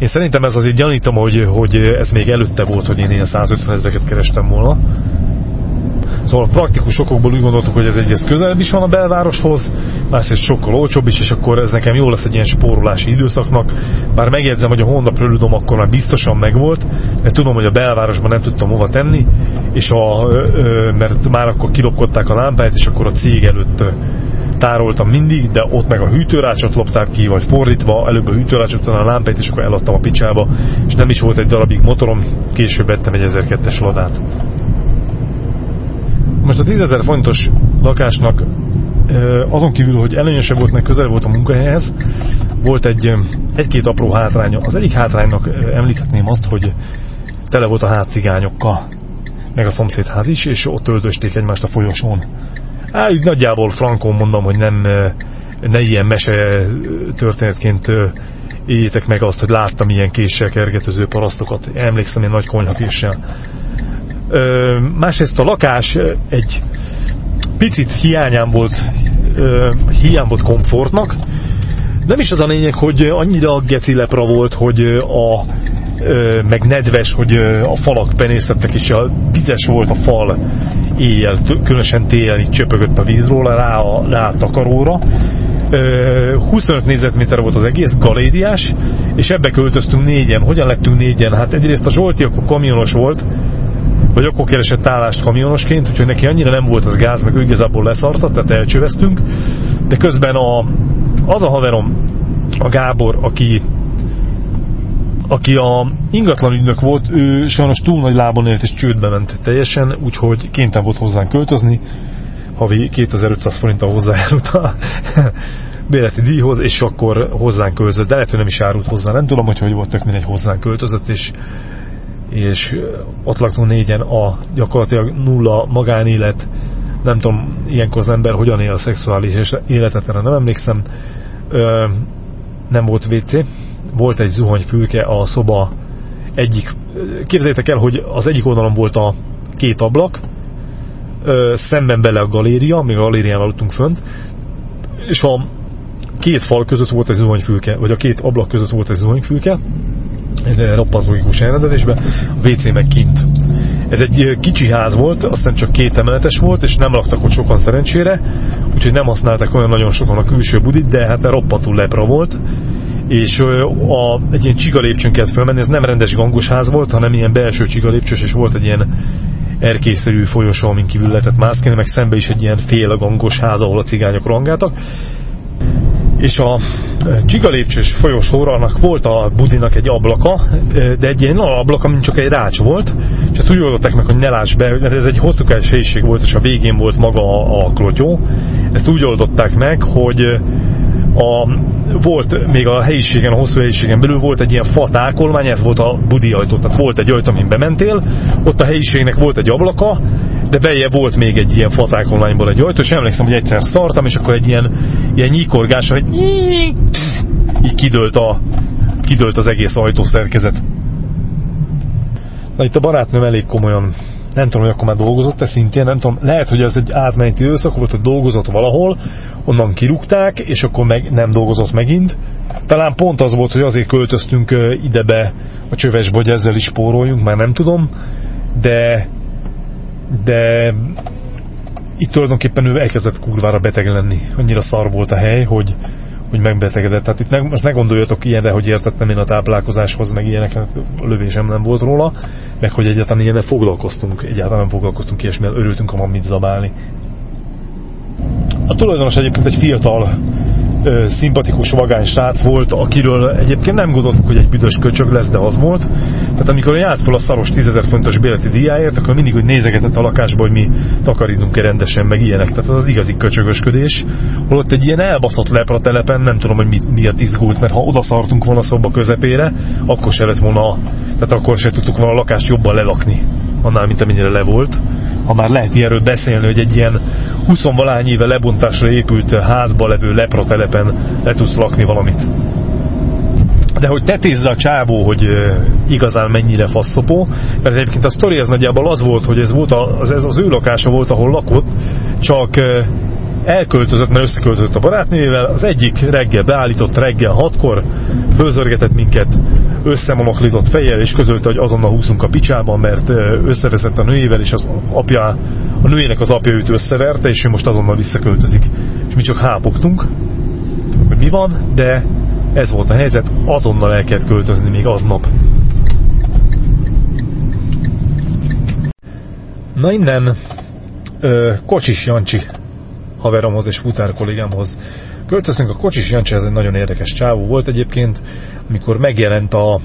Én szerintem ez azért gyanítom, hogy, hogy ez még előtte volt, hogy én ilyen 150 ezereket kerestem volna. Szóval praktikus okokból úgy gondoltuk, hogy ez egyrészt közelebb is van a belvároshoz, másrészt sokkal olcsóbb is, és akkor ez nekem jó lesz egy ilyen spórolási időszaknak. Bár megjegyzem, hogy a Honda Preludom akkor már biztosan megvolt, mert tudom, hogy a belvárosban nem tudtam hova tenni, és a, mert már akkor kilopkodták a lámpáját, és akkor a cég előtt tároltam mindig, de ott meg a hűtőrácsot lopták ki, vagy fordítva, előbb a hűtőrácsot, utána a lámpáját, és akkor eladtam a picsába, és nem is volt egy darabig motorom, később vettem egy 1002-es ladát. Most a 10.000 fontos lakásnak azon kívül, hogy előnyösebb volt, meg közel volt a munkahelyhez, volt egy, egy-két apró hátránya. Az egyik hátránynak említhetném azt, hogy tele volt a hátcigányokkal, meg a szomszédház is, és ott öltözték egymást a folyosón. Á, nagyjából frankon mondom, hogy nem ne ilyen mese történetként éljétek meg azt, hogy láttam ilyen késsel kergetőző parasztokat. Emlékszem én nagy konyhakéssel. Másrészt a lakás egy picit hiányán volt, hiány volt komfortnak. Nem is az a lényeg, hogy annyira geci lepra volt, hogy a meg nedves, hogy a falak penészettek, és a vizes volt a fal éjjel, különösen télen itt csöpögött a víz róla rá a, rá a takaróra. 25 négyzetméter volt az egész, galériás, és ebbe költöztünk négyen. Hogyan lettünk négyen? Hát egyrészt a Zsolti akkor kamionos volt, vagy akkor keresett állást kamionosként, úgyhogy neki annyira nem volt az gáz, meg ő igazából leszartat, tehát elcsöveztünk. De közben a, az a haverom, a Gábor, aki aki a ingatlan ügynök volt, ő sajnos túl nagy lábon élt és csődbe ment teljesen, úgyhogy kénytelen volt hozzánk költözni, havi 2500 forint a hozzájárult a béleti díjhoz, és akkor hozzánk költözött, de lehet, hogy nem is árult hozzá, nem tudom, hogy hogy volt, tök mindegy hozzánk költözött, és és ott laktunk négyen. A gyakorlatilag nulla magánélet, nem tudom, ilyenkor az ember hogyan él a szexuális életet, erre nem emlékszem, ö, nem volt WC, volt egy zuhanyfülke a szoba egyik, képzeljétek el, hogy az egyik oldalon volt a két ablak, szemben bele a galéria, még a galérián aludtunk fönt, és a két fal között volt egy zuhanyfülke, vagy a két ablak között volt egy zuhanyfülke, egy roppant logikus elrendezésben, a WC meg kint. Ez egy kicsi ház volt, aztán csak két emeletes volt, és nem laktak ott sokan szerencsére, úgyhogy nem használták olyan nagyon sokan a külső budit, de hát roppatul lepra volt, és a, egy ilyen csiga lépcsőn kellett felmenni, ez nem rendes gangos ház volt, hanem ilyen belső csiga lépcsős, és volt egy ilyen erkészerű folyosó, amin kívül lehetett mászkálni, meg szembe is egy ilyen fél ház, ahol a cigányok rongáltak és a csiga lépcsős folyosóra annak volt a budinak egy ablaka, de egy ilyen ablaka, mint csak egy rács volt, és ezt úgy oldották meg, hogy ne láss be, mert ez egy hosszúkás helység volt, és a végén volt maga a klotyó. Ezt úgy oldották meg, hogy a, volt még a helyiségen, a hosszú helyiségen belül volt egy ilyen fatákolmány, ez volt a budi ajtó, tehát volt egy ajtó, amin bementél, ott a helyiségnek volt egy ablaka, de beje volt még egy ilyen fatákolmányból egy ajtó, és emlékszem, hogy egyszer szartam, és akkor egy ilyen, ilyen nyíkorgás, hogy így kidőlt, a, kidőlt az egész ajtószerkezet. Na itt a barátnőm elég komolyan nem tudom, hogy akkor már dolgozott-e szintén, nem tudom, lehet, hogy ez egy átmeneti időszak volt, hogy dolgozott valahol, onnan kirúgták, és akkor meg nem dolgozott megint. Talán pont az volt, hogy azért költöztünk idebe a csövesbe, hogy ezzel is spóroljunk, már nem tudom, de de itt tulajdonképpen ő elkezdett kurvára beteg lenni. Annyira szar volt a hely, hogy, hogy megbetegedett. Tehát itt ne, most ne gondoljatok ilyenre, hogy értettem én a táplálkozáshoz, meg ilyeneket lövésem nem volt róla, meg hogy egyáltalán ilyenre foglalkoztunk, egyáltalán nem foglalkoztunk ilyesmivel, örültünk, ha van mit zabálni. A tulajdonos egyébként egy fiatal ö, szimpatikus vagány srác volt, akiről egyébként nem gondoltuk, hogy egy büdös köcsög lesz, de az volt. Tehát amikor járt fel a szaros 10 fontos béleti díjáért, akkor mindig hogy nézegetett a lakásba, hogy mi takarítunk-e rendesen, meg ilyenek. Tehát az az igazi köcsögösködés. Holott egy ilyen elbaszott lepra telepen, nem tudom, hogy mit, miatt izgult, mert ha odaszartunk volna a szoba közepére, akkor se lett volna, tehát akkor se tudtuk volna a lakást jobban lelakni, annál, mint amennyire le volt ha már lehet ilyenről beszélni, hogy egy ilyen 20 valány éve lebontásra épült házba levő lepratelepen le tudsz lakni valamit. De hogy tetézze a csávó, hogy igazán mennyire faszopó, mert egyébként a sztori ez nagyjából az volt, hogy ez, volt az, ez az ő lakása volt, ahol lakott, csak elköltözött, mert összeköltözött a barátnőjével, az egyik reggel beállított reggel hatkor, fölzörgetett minket, összemonoklított fejjel, és közölte, hogy azonnal húzunk a picsában, mert összeveszett a nőjével, és az apja, a nőjének az apja őt összeverte, és ő most azonnal visszaköltözik. És mi csak hápogtunk, hogy mi van, de ez volt a helyzet, azonnal el kellett költözni még aznap. Na innen Kocsis Jancsi haveromhoz és futár kollégámhoz költöztünk. A Kocsis Jancsi ez egy nagyon érdekes csávó volt egyébként, amikor megjelent a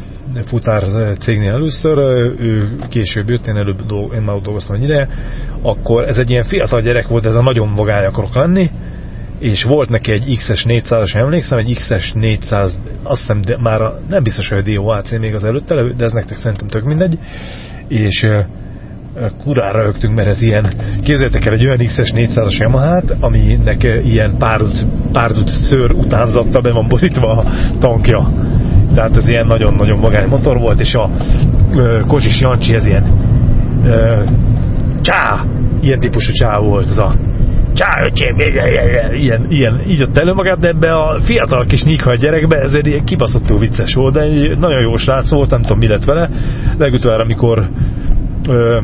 futár cégnél először, ő később jött, én előbb én már dolgoztam egy ide, akkor ez egy ilyen fiatal gyerek volt, ez a nagyon magány akarok lenni, és volt neki egy XS 400-as, emlékszem, egy XS 400, azt hiszem, de már a, nem biztos, hogy a DOAC még az előtte, de ez nektek szerintem tök mindegy, és kurára rögtünk, mert ez ilyen, képzeljétek el egy olyan XS 400-as Yamaha-t, aminek ilyen párut, párut szőr utánzatta be van borítva a tankja. Tehát ez ilyen nagyon-nagyon magány motor volt, és a Kocsis Jancsi ez ilyen csá, ilyen típusú csá volt ez a csá, öcsém, ilyen, ilyen, így ott elő magát, de ebbe a fiatal kis nyíkhaj gyerekbe ez egy ilyen kibaszottul vicces volt, de egy nagyon jó srác volt, nem tudom mi lett vele. Legutoljára, amikor ö,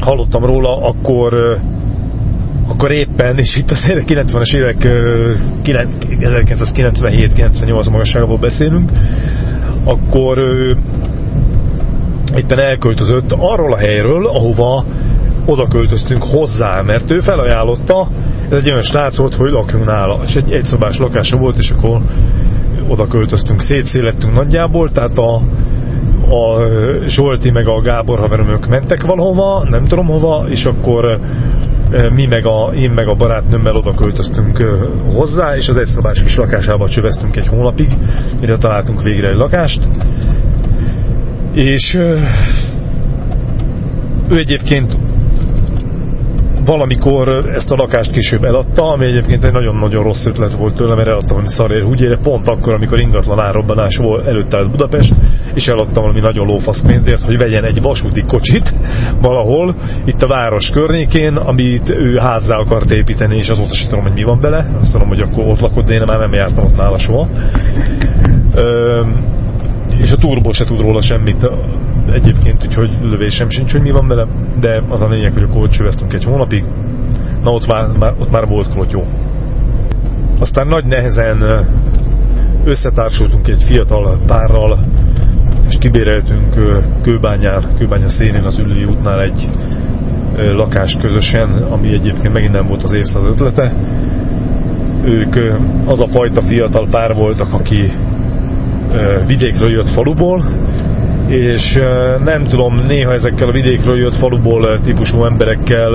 hallottam róla, akkor akkor éppen, és itt az 90-es évek 1997-98 magasságából beszélünk, akkor éppen elköltözött arról a helyről, ahova oda költöztünk hozzá, mert ő felajánlotta, ez egy olyan srác volt, hogy lakjunk nála, és egy egyszobás lakása volt, és akkor oda költöztünk, szétszélettünk nagyjából, tehát a, a Zsolti meg a Gábor haveromök mentek valahova, nem tudom hova, és akkor mi meg a, én meg a barátnőmmel oda költöztünk hozzá, és az egyszobás kis lakásába csöveztünk egy hónapig, mire találtunk végre egy lakást. És ő egyébként valamikor ezt a lakást később eladta, ami egyébként egy nagyon-nagyon rossz ötlet volt tőlem, mert eladtam valami szarér húgyére, pont akkor, amikor ingatlan árobbanás volt, előtt állt Budapest, és eladtam valami nagyon lófasz pénzért, hogy vegyen egy vasúti kocsit valahol, itt a város környékén, amit ő házzá akart építeni, és azóta sem tudom, hogy mi van bele, azt tudom, hogy akkor ott lakott, de én már nem jártam ott nála soha. Ö, és a turbo se tud róla semmit egyébként, úgyhogy lövésem sincs, hogy mi van vele, de az a lényeg, hogy akkor ott csöveztünk egy hónapig, na ott már, ott már volt klotyó. Aztán nagy nehezen összetársultunk egy fiatal párral, és kibéreltünk Kőbányán, Kőbánya szénén az Ülői útnál egy lakást közösen, ami egyébként megint nem volt az évszázad ötlete. Ők az a fajta fiatal pár voltak, aki vidékről jött faluból, és nem tudom, néha ezekkel a vidékről jött faluból típusú emberekkel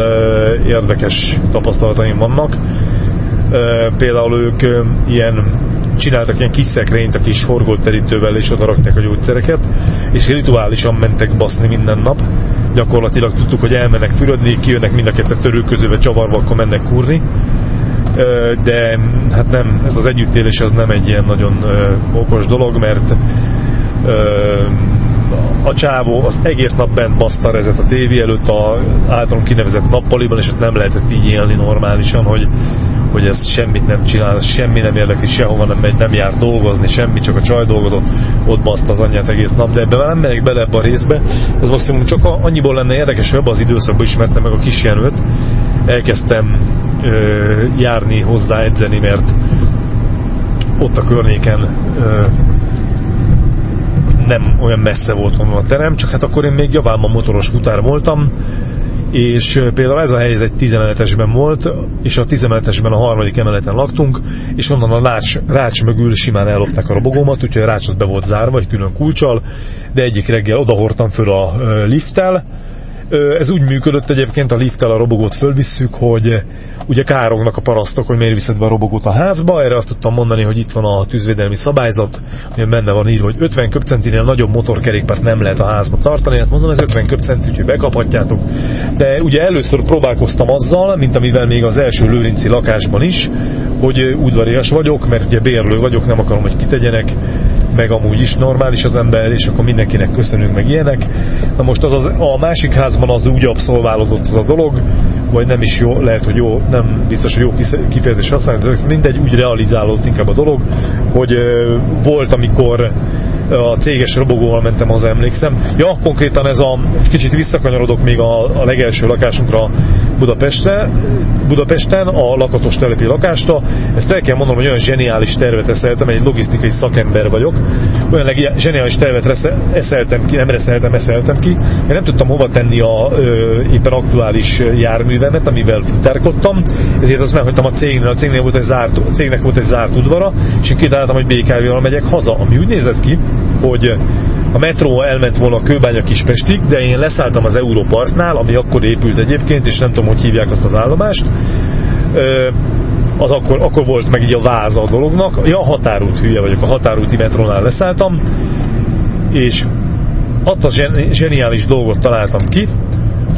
érdekes tapasztalataim vannak. Például ők ilyen csináltak ilyen kis szekrényt a kis forgóterítővel, és oda rakták a gyógyszereket, és rituálisan mentek baszni minden nap. Gyakorlatilag tudtuk, hogy elmennek fürödni, kijönnek mind a kettő törőközőbe csavarva, akkor mennek kurni. De hát nem, ez az együttélés az nem egy ilyen nagyon okos dolog, mert a csávó az egész nap bent baszta rezet a tévé előtt a általán kinevezett nappaliban, és ott nem lehetett így élni normálisan, hogy, hogy ez semmit nem csinál, semmi nem érdekli, sehova nem megy, nem jár dolgozni, semmi, csak a csaj dolgozott, ott baszta az anyját egész nap, de ebben már nem megyek bele ebbe a részbe. Ez maximum csak annyiból lenne érdekes, hogy abban az időszakban ismertem meg a kisjelölt, elkezdtem ö, járni hozzá edzeni, mert ott a környéken ö, nem olyan messze volt onnan a terem, csak hát akkor én még javában motoros futár voltam, és például ez a helyzet 17-esben volt, és a 17-esben a harmadik emeleten laktunk, és onnan a rács, rács mögül simán ellopták a robogómat, úgyhogy a rács az be volt zárva, egy külön kulcsal, de egyik reggel odahortam föl a lifttel, ez úgy működött egyébként, a lifttel a robogót fölvisszük, hogy ugye kárognak a parasztok, hogy miért viszed be a robogót a házba. Erre azt tudtam mondani, hogy itt van a tűzvédelmi szabályzat, hogy benne van írva, hogy 50 köbcentinél nagyobb motorkerékpárt nem lehet a házba tartani. Hát mondom, ez 50 köbcenti, úgyhogy bekaphatjátok. De ugye először próbálkoztam azzal, mint amivel még az első lőrinci lakásban is, hogy udvarias vagyok, mert ugye bérlő vagyok, nem akarom, hogy kitegyenek meg amúgy is normális az ember, és akkor mindenkinek köszönünk, meg ilyenek. Na most az, az a másik házban az úgy abszolválódott az a dolog, vagy nem is jó, lehet, hogy jó, nem biztos, hogy jó kifejezés használni, de mindegy, úgy realizálódott inkább a dolog, hogy volt, amikor a céges robogóval mentem, az emlékszem. Ja, konkrétan ez a, kicsit visszakanyarodok még a, a legelső lakásunkra Budapestre, Budapesten, a lakatos telepi lakásra. Ezt el kell mondanom, hogy olyan zseniális tervet eszeltem, egy logisztikai szakember vagyok. Olyan zseniális tervet eszeltem ki, nem reszeltem, eszeltem ki. Én nem tudtam hova tenni a ö, éppen aktuális járművemet, amivel futárkodtam, ezért azt meghagytam a cégnél. A cégnél volt egy zárt, a cégnek volt egy zárt udvara, és én kitaláltam, hogy BKV-val megyek haza, ami úgy nézett ki, hogy a metró elment volna a Kőbánya Kispestig, de én leszálltam az Európartnál, ami akkor épült egyébként, és nem tudom, hogy hívják azt az állomást. Az akkor, akkor volt meg így a váza a dolognak. Ja, határút hülye vagyok, a határúti metrónál leszálltam, és azt a zseniális dolgot találtam ki,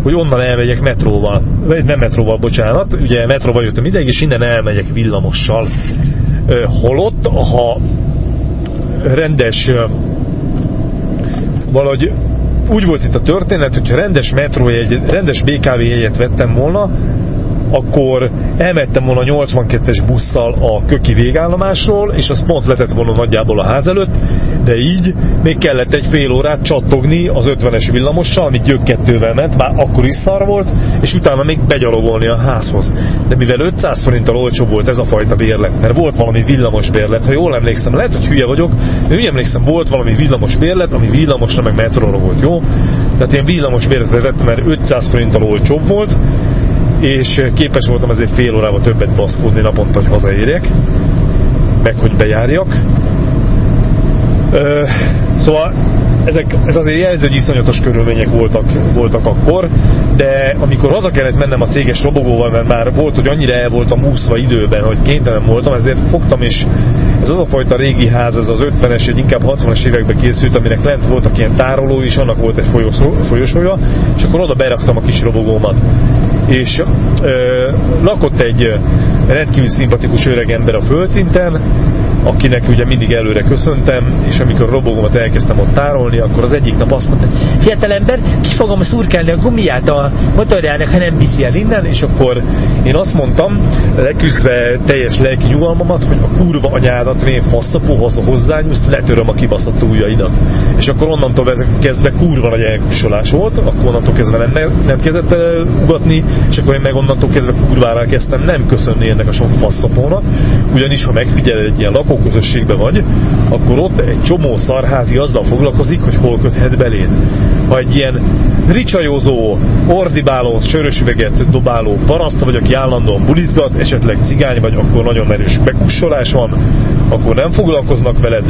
hogy onnan elmegyek metróval, vagy nem metróval, bocsánat, ugye metróval jöttem ideig, és innen elmegyek villamossal. Holott, ha rendes valahogy úgy volt itt a történet, hogyha rendes metrójegy, rendes BKV jegyet vettem volna, akkor elmettem volna 82-es busszal a köki végállomásról, és az pont letett volna nagyjából a ház előtt, de így még kellett egy fél órát csattogni az 50-es villamossal, ami gyökkettővel ment, már akkor is szar volt, és utána még begyalogolni a házhoz. De mivel 500 forinttal olcsóbb volt ez a fajta bérlet, mert volt valami villamos bérlet, ha jól emlékszem, lehet, hogy hülye vagyok, de úgy emlékszem, volt valami villamos bérlet, ami villamosra meg metróra volt, jó? Tehát én villamos bérletre vettem, mert 500 forinttal olcsóbb volt, és képes voltam azért fél órával többet baszkódni naponta, hogy hazaérjek, meg hogy bejárjak. Ö, szóval ezek, ez azért jelző, hogy iszonyatos körülmények voltak, voltak akkor, de amikor haza kellett mennem a céges robogóval, mert már volt, hogy annyira el voltam úszva időben, hogy kénytelen voltam, ezért fogtam, és ez az a fajta régi ház, ez az 50-es, egy inkább 60-as években készült, aminek lent voltak ilyen tároló, és annak volt egy folyosója, és akkor oda beraktam a kis robogómat. És ö, lakott egy rendkívül szimpatikus öreg ember a földszinten, akinek ugye mindig előre köszöntem, és amikor a robogomat elkezdtem ott tárolni, akkor az egyik nap azt mondta, fiatalember, ki fogom szurkálni a gumiát a motorjának, ha nem viszi el innen, és akkor én azt mondtam, leküzdve teljes lelki nyugalmamat, hogy a kurva anyádat, én faszapó, haza hozzányúzt, letöröm a kibaszott ujjaidat. És akkor onnantól kezdve kurva nagy elkussolás volt, akkor onnantól kezdve nem, nem kezdett ugatni, és akkor én meg onnantól kezdve kurvára kezdtem nem köszönni ennek a sok faszapónak, ugyanis ha megfigyel egy ilyen lakóközösségbe vagy, akkor ott egy csomó szarházi azzal foglalkozik, hogy hol köthet beléd. Ha egy ilyen ricsajozó, ordibáló, sörös üveget dobáló paraszt vagy, aki állandóan bulizgat, esetleg cigány vagy, akkor nagyon erős bekussolás van, akkor nem foglalkoznak veled,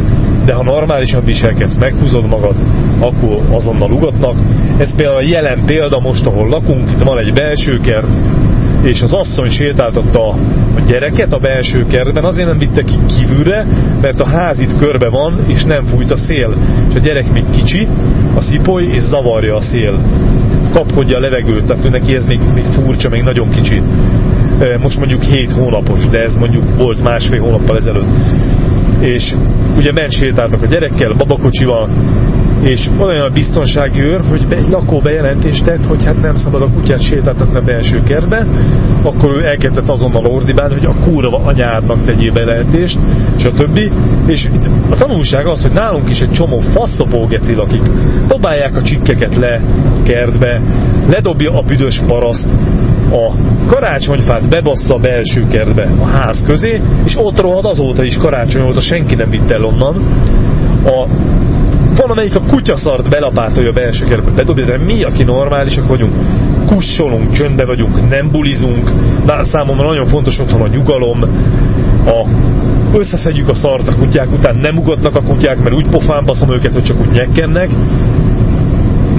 de ha normálisan viselkedsz, meghúzod magad, akkor azonnal ugatnak. Ez például jelen példa most, ahol lakunk, itt van egy belső kert, és az asszony sétáltatta a gyereket a belső kertben, azért nem vitte ki kívülre, mert a ház itt körbe van, és nem fújt a szél. És a gyerek még kicsi, a szipoly, és zavarja a szél. Kapkodja a levegőt, tehát neki ez még, még furcsa, még nagyon kicsi. Most mondjuk 7 hónapos, de ez mondjuk volt másfél hónappal ezelőtt. És ugye ment sétáltak a gyerekkel, babakocsival, és olyan a biztonsági őr, hogy egy lakó bejelentést tett, hogy hát nem szabad a kutyát sétáltatni a belső kertbe, akkor ő elkezdett azonnal ordibálni, hogy a kurva anyádnak tegyél bejelentést, és a többi. És a tanulság az, hogy nálunk is egy csomó faszopógeci lakik. Dobálják a csikkeket le kertbe, ledobja a büdös paraszt, a karácsonyfát bebassza a belső kertbe, a ház közé, és ott rohad azóta is karácsony óta senki nem vitt el onnan. A van amelyik a kutyaszart belapátolja a belső kerületbe, bedobja, de mi, aki normálisak vagyunk, kussolunk, csöndbe vagyunk, nem bulizunk, számomra nagyon fontos otthon a nyugalom, a összeszedjük a szart a kutyák után, nem ugatnak a kutyák, mert úgy pofán baszom őket, hogy csak úgy nyekkennek,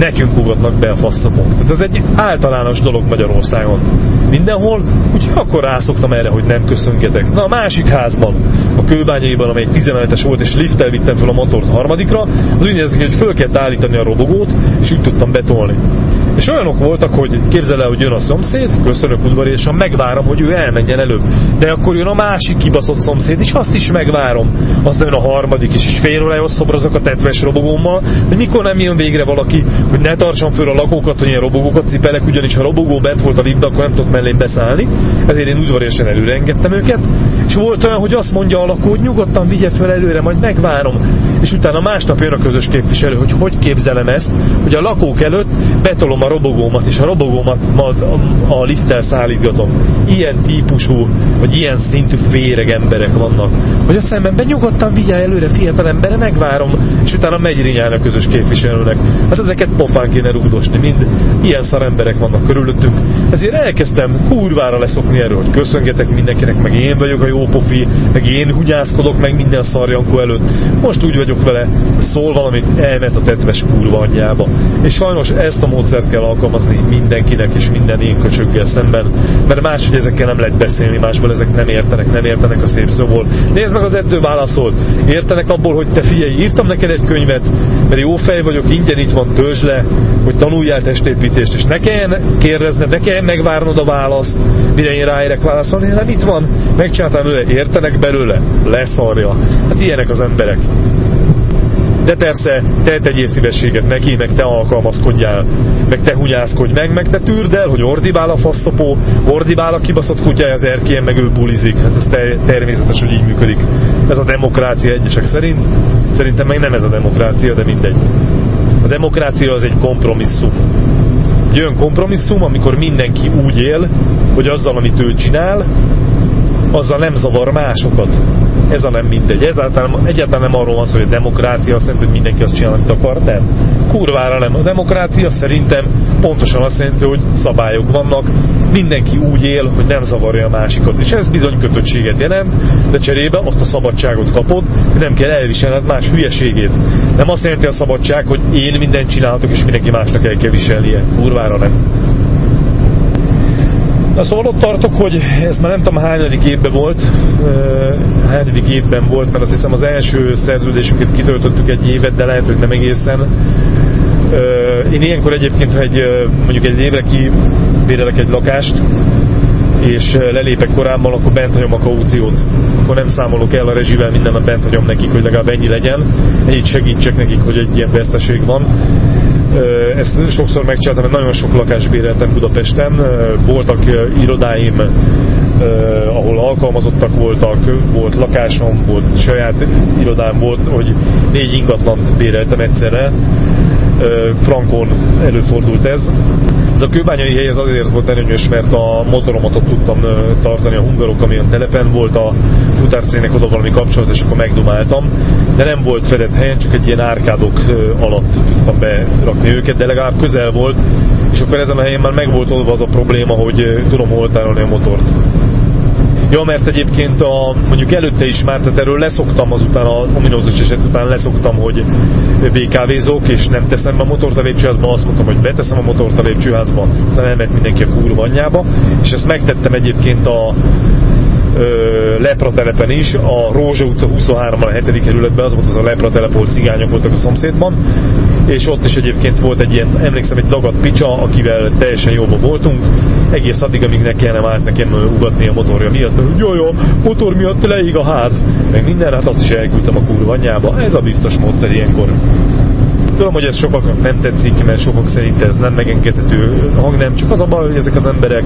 nekünk ugatnak be a faszomok. Tehát ez egy általános dolog Magyarországon. Mindenhol, úgyhogy akkor rászoktam erre, hogy nem köszöngetek. Na a másik házban, a kőbányaiban, amely 15-es volt, és lifttel vittem fel a motort harmadikra, az úgy nézett hogy föl kellett állítani a robogót, és úgy tudtam betolni. És olyanok voltak, hogy képzel el, hogy jön a szomszéd, köszönök udvariasan, megvárom, hogy ő elmenjen előbb. De akkor jön a másik kibaszott szomszéd, és azt is megvárom. Aztán jön a harmadik is, és fél órája szobrozok a tetves robogómmal, hogy mikor nem jön végre valaki, hogy ne tartsam föl a lakókat, hogy ilyen robogókat cipelek, ugyanis ha robogó bent volt a liftbe, akkor nem tudok mellé beszállni. Ezért én udvariasan előre engedtem őket. És volt olyan, hogy azt mondja a lakó, hogy nyugodtan vigye fel előre, majd megvárom. És utána másnap jön a közös képviselő, hogy hogy képzelem ezt, hogy a lakók előtt betolom a robogómat, és a robogómat a, a lifttel szállítgatom. Ilyen típusú, vagy ilyen szintű féreg emberek vannak. Hogy a szemben nyugodtan vigyáj előre, fiatal embere, megvárom, és utána megy a közös képviselőnek. Hát ezeket pofán kéne rúgdosni, mind ilyen szar emberek vannak körülöttünk. Ezért elkezdtem kurvára leszokni erről, hogy köszöngetek mindenkinek, meg én vagyok a jó pofi, meg én hugyászkodok meg minden szarjankó előtt. Most úgy vagyok vele, szól valamit, elmet a tetves kurva anyjába. És sajnos ezt a módszert kell alkalmazni mindenkinek és minden én köcsöggel szemben, mert máshogy ezekkel nem lehet beszélni, másból ezek nem értenek, nem értenek a szép szóból. Nézd meg az edző válaszolt. Értenek abból, hogy te figyelj, írtam neked egy könyvet, mert jó fej vagyok, ingyen itt van, töltsd le, hogy tanuljál testépítést, és ne kelljen kérdezned, ne kelljen megvárnod a választ, mire én ráérek válaszolni, hanem itt van, megcsináltam őle, értenek belőle, leszarja. Hát ilyenek az emberek. De persze, te tegyél szívességet neki, meg te alkalmazkodjál, meg te hunyászkodj meg, meg te tűrd el, hogy ordibál a faszopó, ordibál a kibaszott kutyája az erkélyen, meg ő bulizik. Hát ez természetes, hogy így működik. Ez a demokrácia egyesek szerint. Szerintem meg nem ez a demokrácia, de mindegy. A demokrácia az egy kompromisszum. Egy olyan kompromisszum, amikor mindenki úgy él, hogy azzal, amit ő csinál, azzal nem zavar másokat. Ez a nem mindegy. Egyáltalán, egyáltalán nem arról van szó, hogy a demokrácia azt jelenti, hogy mindenki azt csinál, amit akar, nem. Kurvára nem. A demokrácia szerintem pontosan azt jelenti, hogy szabályok vannak, mindenki úgy él, hogy nem zavarja a másikat. És ez bizony kötöttséget jelent, de cserébe azt a szabadságot kapod, hogy nem kell elviselned más hülyeségét. Nem azt jelenti a szabadság, hogy én mindent csinálhatok, és mindenki másnak el kell viselnie. Kurvára nem. Na szóval ott tartok, hogy ez már nem tudom hányadik évben volt, hányadik évben volt, mert azt hiszem az első szerződésünket kitöltöttük egy évet, de lehet, hogy nem egészen. Én ilyenkor egyébként, ha egy, mondjuk egy évre kibérelek egy lakást, és lelépek korábban, akkor bent hagyom a kauciót. Akkor nem számolok el a rezsivel, minden nap bent hagyom nekik, hogy legalább ennyi legyen. Ennyit segítsek nekik, hogy egy ilyen veszteség van. Ezt sokszor megcsináltam, mert nagyon sok lakást béreltem Budapesten. Voltak irodáim, ahol alkalmazottak voltak, volt lakásom, volt saját irodám, volt, hogy négy ingatlant béreltem egyszerre. Frankon előfordult ez. Ez a kőbányai hely ez azért volt előnyös, mert a motoromat ott tudtam tartani, a hungarok, ami a telepen volt, a futárcének oda valami kapcsolat, és akkor megdumáltam. De nem volt fedett helyen, csak egy ilyen árkádok alatt tudtam berakni őket, de legalább közel volt, és akkor ezen a helyen már meg volt az a probléma, hogy tudom oltárolni a motort. Ja, mert egyébként a, mondjuk előtte is már, tehát erről leszoktam azután, a ominózus eset után leszoktam, hogy BKV-zok, és nem teszem be a motort a lépcsőházba, azt mondtam, hogy beteszem a motort a lépcsőházba, aztán elment mindenki a kurva anyjába, és ezt megtettem egyébként a lepratelepen is, a Rózsa utca 23 a 7. kerületben, az volt az a lepratelep, ahol cigányok voltak a szomszédban, és ott is egyébként volt egy ilyen, emlékszem, egy dagadt picsa, akivel teljesen jóban voltunk, egész addig, amíg ne kellene állt nekem ugatni a motorja miatt, hogy jó, jó, motor miatt leég a ház, meg minden, hát azt is elküldtem a kurva anyjába, ez a biztos módszer ilyenkor. Tudom, hogy ez sokaknak nem tetszik, mert sokak szerint ez nem megengedhető hangnem, csak az a baj, hogy ezek az emberek,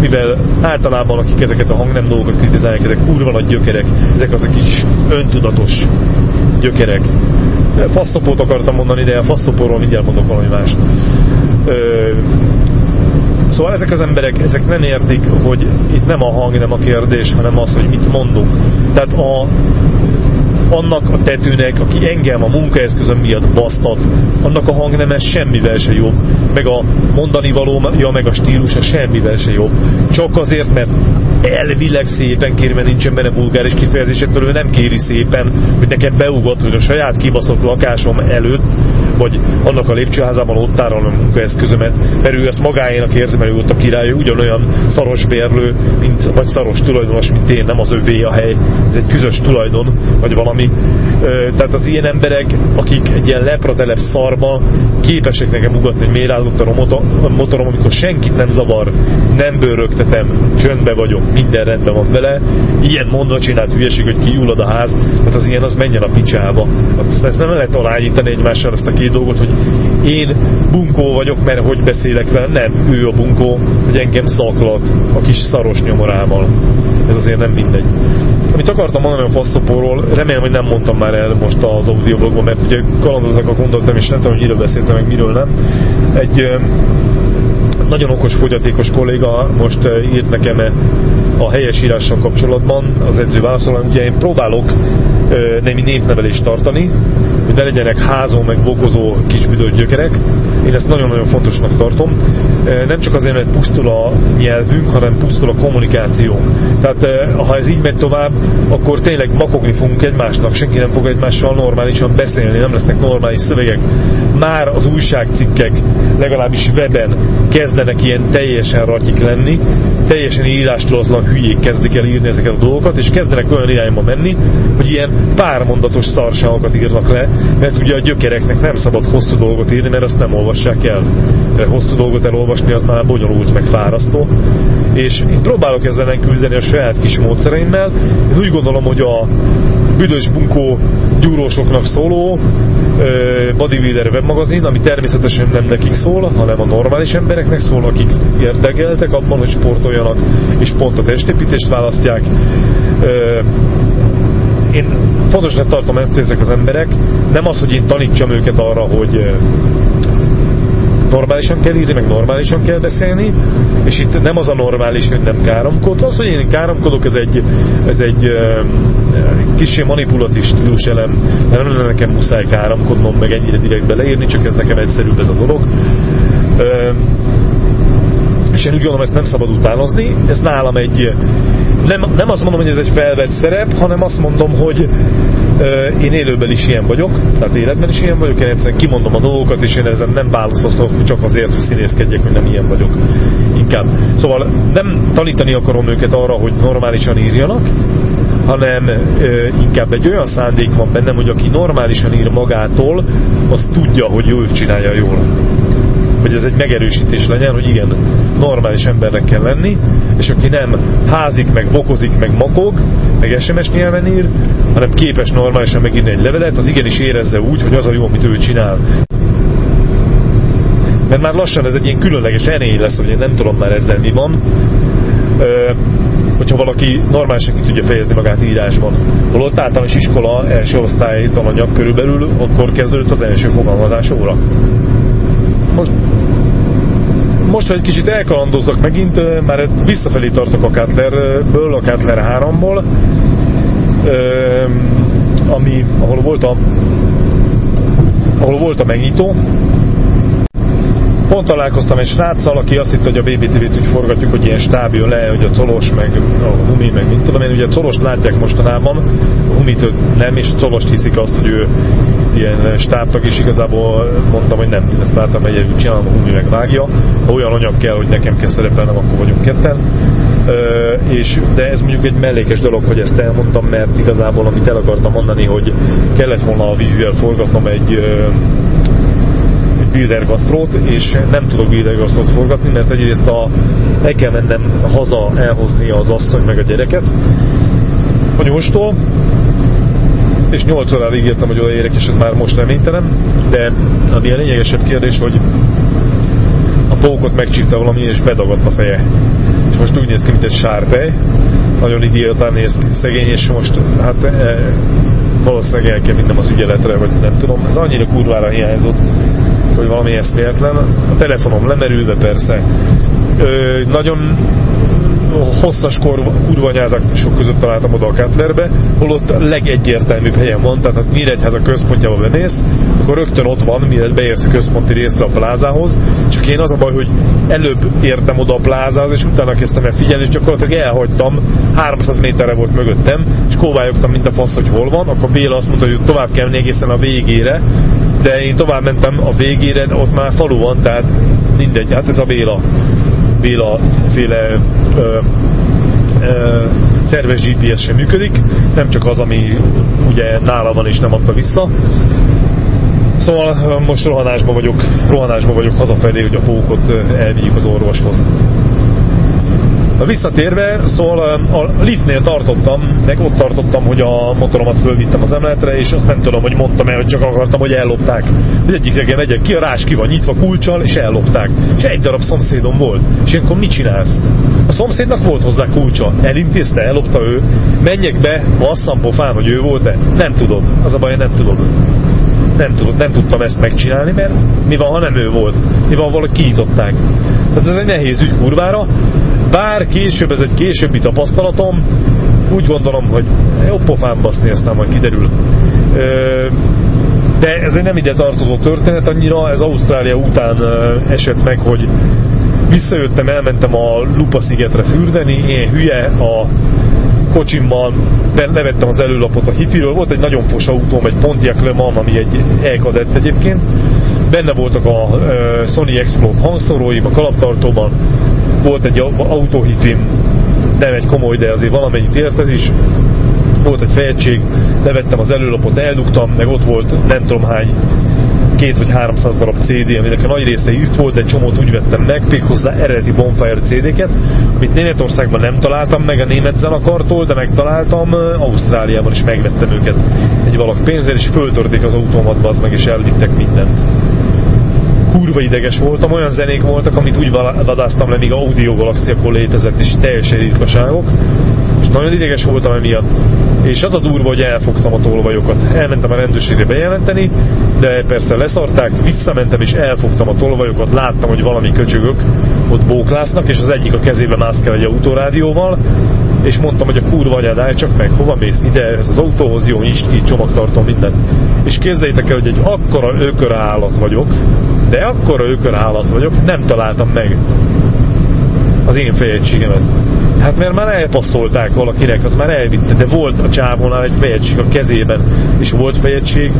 mivel általában akik ezeket a hangnem dolgokat kritizálják, ezek kurva nagy gyökerek, ezek az a kis öntudatos gyökerek. Faszopót akartam mondani, de a faszopóról mindjárt mondok valami mást. Ö, Szóval ezek az emberek, ezek nem értik, hogy itt nem a hang, nem a kérdés, hanem az, hogy mit mondunk. Tehát a annak a tetőnek, aki engem a munkaeszközöm miatt basztat, annak a hangneme semmivel se jobb, meg a mondani valója, meg a stílusa semmivel se jobb. Csak azért, mert elvileg szépen kéri, mert nincsen benne vulgáris kifejezésekből, ő nem kéri szépen, hogy nekem beugat, hogy a saját kibaszott lakásom előtt, vagy annak a lépcsőházában ott tárolom a munkaeszközömet, mert ő ezt magáénak érzi, mert ő ott a király, ugyanolyan szaros bérlő, mint, vagy szaros tulajdonos, mint én, nem az övé a hely, ez egy közös tulajdon, vagy valami. everybody. Tehát az ilyen emberek, akik egy ilyen lepratelep szarba képesek nekem ugatni, hogy miért állott a motorom, amikor senkit nem zavar, nem bőrögtetem, csöndbe vagyok, minden rendben van vele, ilyen mondva csinált hülyeség, hogy kiullad a ház, tehát az ilyen az menjen a picsába. Hát ezt nem lehet alányítani egymással ezt a két dolgot, hogy én bunkó vagyok, mert hogy beszélek vele, nem, ő a bunkó, hogy engem zaklat a kis szaros nyomorával. Ez azért nem mindegy. Amit akartam mondani a faszopóról, remélem, hogy nem mondtam már el most az audioblogban, mert ugye kalandoznak a gondoltam, és nem tudom, hogy miről beszéltem, meg miről nem. Egy nagyon okos fogyatékos kolléga most írt nekem a helyesírással kapcsolatban az edző válaszolán. Ugye én próbálok némi népnevelést tartani, hogy ne legyenek házó meg bokozó kisbüdös gyökerek. Én ezt nagyon-nagyon fontosnak tartom. Nem csak azért, mert pusztul a nyelvünk, hanem pusztul a kommunikáció. Tehát ha ez így megy tovább, akkor tényleg makogni fogunk egymásnak, senki nem fog egymással normálisan beszélni, nem lesznek normális szövegek. Már az újságcikkek, legalábbis weben kezdenek ilyen teljesen ratyik lenni, teljesen írástudatlan hülyék kezdik el írni ezeket a dolgokat, és kezdenek olyan irányba menni, hogy ilyen pármondatos szarságokat írnak le, mert ugye a gyökereknek nem szabad hosszú dolgot írni, mert azt nem olvassák el. De hosszú dolgot elolvasni az már bonyolult, meg fárasztó. És én próbálok ezzel küzdeni a saját kis módszereimmel. Én úgy gondolom, hogy a büdös bunkó gyúrósoknak szóló Bodybuilder webmagazin, ami természetesen nem nekik szól, hanem a normális embereknek szól, akik érdekeltek abban, hogy sportoljanak, és pont a testépítést választják. Én fontosnak tartom ezt, hogy ezek az emberek, nem az, hogy én tanítsam őket arra, hogy normálisan kell írni, meg normálisan kell beszélni, és itt nem az a normális, hogy nem káromkodsz. Az, hogy én káromkodok, ez egy, ez egy kicsi manipulatív stílus elem, mert nem lenne nekem muszáj káromkodnom, meg ennyire direkt beleírni, csak ez nekem egyszerűbb ez a dolog. És én úgy gondolom, ezt nem szabad utánozni, ez nálam egy, nem, nem azt mondom, hogy ez egy felvett szerep, hanem azt mondom, hogy én élőben is ilyen vagyok, tehát életben is ilyen vagyok, én egyszerűen kimondom a dolgokat, és én ezen nem választhatok csak azért, hogy színészkedjek, hogy nem ilyen vagyok. Inkább. Szóval nem tanítani akarom őket arra, hogy normálisan írjanak, hanem inkább egy olyan szándék van bennem, hogy aki normálisan ír magától, az tudja, hogy ő csinálja jól hogy ez egy megerősítés legyen, hogy igen, normális embernek kell lenni, és aki nem házik, meg bokozik, meg makog, meg SMS nyelven ír, hanem képes normálisan megírni egy levelet, az igenis érezze úgy, hogy az a jó, amit ő csinál. Mert már lassan ez egy ilyen különleges erény lesz, hogy én nem tudom már ezzel mi van. Ö, hogyha valaki normálisan ki tudja fejezni magát írásban. Holott általános iskola első osztály tananyag körülbelül, akkor kezdődött az első fogalmazás óra. Most most, hogy kicsit elkalandozzak megint, már visszafelé tartok a Cutlerből, a Cutler 3-ból, ami, ahol volt a ahol volt a megnyitó, Pont találkoztam egy sráccal, aki azt hitt, hogy a BBTV-t úgy forgatjuk, hogy ilyen stáb jön le, hogy a colos, meg a humi, meg mint tudom én. Ugye a colost látják mostanában, a humit nem, és a colost hiszik azt, hogy ő ilyen stábtag, és igazából mondtam, hogy nem, ezt láttam, egyedül csinálom, a humi meg vágja. Ha olyan anyag kell, hogy nekem kell szerepelnem, akkor vagyunk ketten. Ö, és, de ez mondjuk egy mellékes dolog, hogy ezt elmondtam, mert igazából amit el akartam mondani, hogy kellett volna a vizsgál forgatnom egy bildergasztrót, és nem tudok bildergasztrót forgatni, mert egyrészt a, el kell mennem haza elhozni az asszony meg a gyereket a nyúlstól, és 8 órára ígértem, hogy odaérek, és ez már most reménytelen, de a lényegesebb kérdés, hogy a pókot megcsípte valami, és bedagadt a feje. És most úgy néz ki, mint egy sárpej, nagyon idiótán néz ki szegény, és most hát e, valószínűleg el kell vinnem az ügyeletre, vagy nem tudom, ez annyira kurvára hiányzott, hogy valami eszméletlen. A telefonom lemerülve persze. Ö, nagyon hosszas kurvanyázások között találtam oda a Cutlerbe, holott a legegyértelműbb helyen van, tehát ha Nyíregyháza központjába bemész, akkor rögtön ott van, mielőtt beérsz a központi részre a plázához, csak én az a baj, hogy előbb értem oda a plázához, és utána kezdtem el figyelni, és gyakorlatilag elhagytam, 300 méterre volt mögöttem, és kóvályogtam, mint a fasz, hogy hol van, akkor Béla azt mondta, hogy tovább kell egészen a végére, de én tovább mentem a végére, ott már falu van, tehát mindegy, hát ez a Béla, Béla féle ö, ö, szerves GPS sem működik, nem csak az, ami ugye nála van és nem adta vissza. Szóval most rohanásban vagyok, rohanásban vagyok hazafelé, hogy a pókot elvigyük az orvoshoz. Visszatérve, szóval a liftnél tartottam, meg ott tartottam, hogy a motoromat fölvittem az emeletre, és azt nem tudom, hogy mondtam el, hogy csak akartam, hogy ellopták. Az egyik reggel megyek ki, a rás ki van nyitva kulcsal, és ellopták. És egy darab szomszédom volt. És akkor mit csinálsz? A szomszédnak volt hozzá kulcsa. Elintézte, ellopta ő. Menjek be, basszam pofán, hogy ő volt-e? Nem tudod. Az a baj, nem tudod nem, tud, nem tudtam ezt megcsinálni, mert mi van, ha nem ő volt? Mi van, valahogy kiították? Tehát ez egy nehéz ügy kurvára, bár később, ez egy későbbi tapasztalatom, úgy gondolom, hogy jó pofán baszni, aztán majd kiderül. De ez nem ide tartozó történet annyira, ez Ausztrália után esett meg, hogy visszajöttem, elmentem a Lupa szigetre fürdeni, én hülye a kocsimmal levettem az előlapot a hifiről, volt egy nagyon fos autóm, egy Pontiac Le Mans, ami egy elkadett egyébként, benne voltak a Sony Explode hangszoróim a kalaptartóban, volt egy autóhifim, nem egy komoly, de azért valamennyit ért ez is, volt egy fejegység, levettem az előlapot, eldugtam, meg ott volt nem tudom hány két vagy 300 darab CD, aminek a nagy része írt volt, de egy csomót úgy vettem meg, méghozzá eredeti Bonfire CD-ket, amit Németországban nem találtam meg a német zenekartól, de megtaláltam Ausztráliában is megvettem őket egy valak pénzért, és föltörték az autómat, az meg, és elvittek mindent kurva ideges voltam, olyan zenék voltak, amit úgy vadáztam le, míg Audio Galaxy akkor létezett, és teljesen ritkaságok, és nagyon ideges voltam emiatt. És az a durva, hogy elfogtam a tolvajokat. Elmentem a rendőrségre bejelenteni, de persze leszarták, visszamentem és elfogtam a tolvajokat, láttam, hogy valami köcsögök ott bóklásznak, és az egyik a kezébe mászkál egy autórádióval, és mondtam, hogy a kurva anyád, csak meg, hova mész ide, ez az autóhoz, jó, nyisd ki, csomagtartom, mindent. És képzeljétek el, hogy egy akkora ökör állat vagyok, de akkora ökör állat vagyok, nem találtam meg az én fejegységemet. Hát mert már elpasszolták valakinek, az már elvitte, de volt a csávónál egy fejegység a kezében, és volt fejegység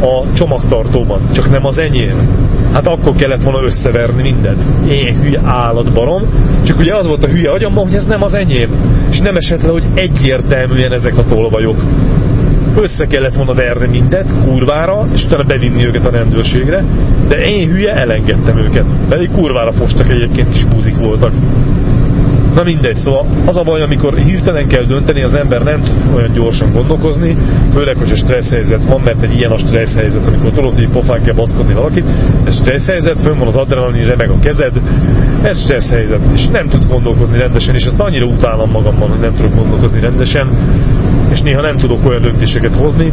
a csomagtartóban, csak nem az enyém. Hát akkor kellett volna összeverni mindent. Én hülye állatbarom, csak ugye az volt a hülye agyamban, hogy ez nem az enyém. És nem esett le, hogy egyértelműen ezek a tolvajok össze kellett volna verni mindet kurvára, és utána bevinni őket a rendőrségre, de én hülye elengedtem őket. Pedig kurvára fostak egyébként, kis búzik voltak. Na mindegy, szóval az a baj, amikor hirtelen kell dönteni, az ember nem tud olyan gyorsan gondolkozni, főleg, hogy a stressz helyzet van, mert egy ilyen a stressz helyzet, amikor tudod, hogy pofán kell baszkodni valakit, ez stressz helyzet, fönn van az adrenalin, remeg a kezed, ez stressz helyzet, és nem tudsz gondolkozni rendesen, és ezt annyira utálom magamban, hogy nem tudok gondolkozni rendesen, és néha nem tudok olyan döntéseket hozni,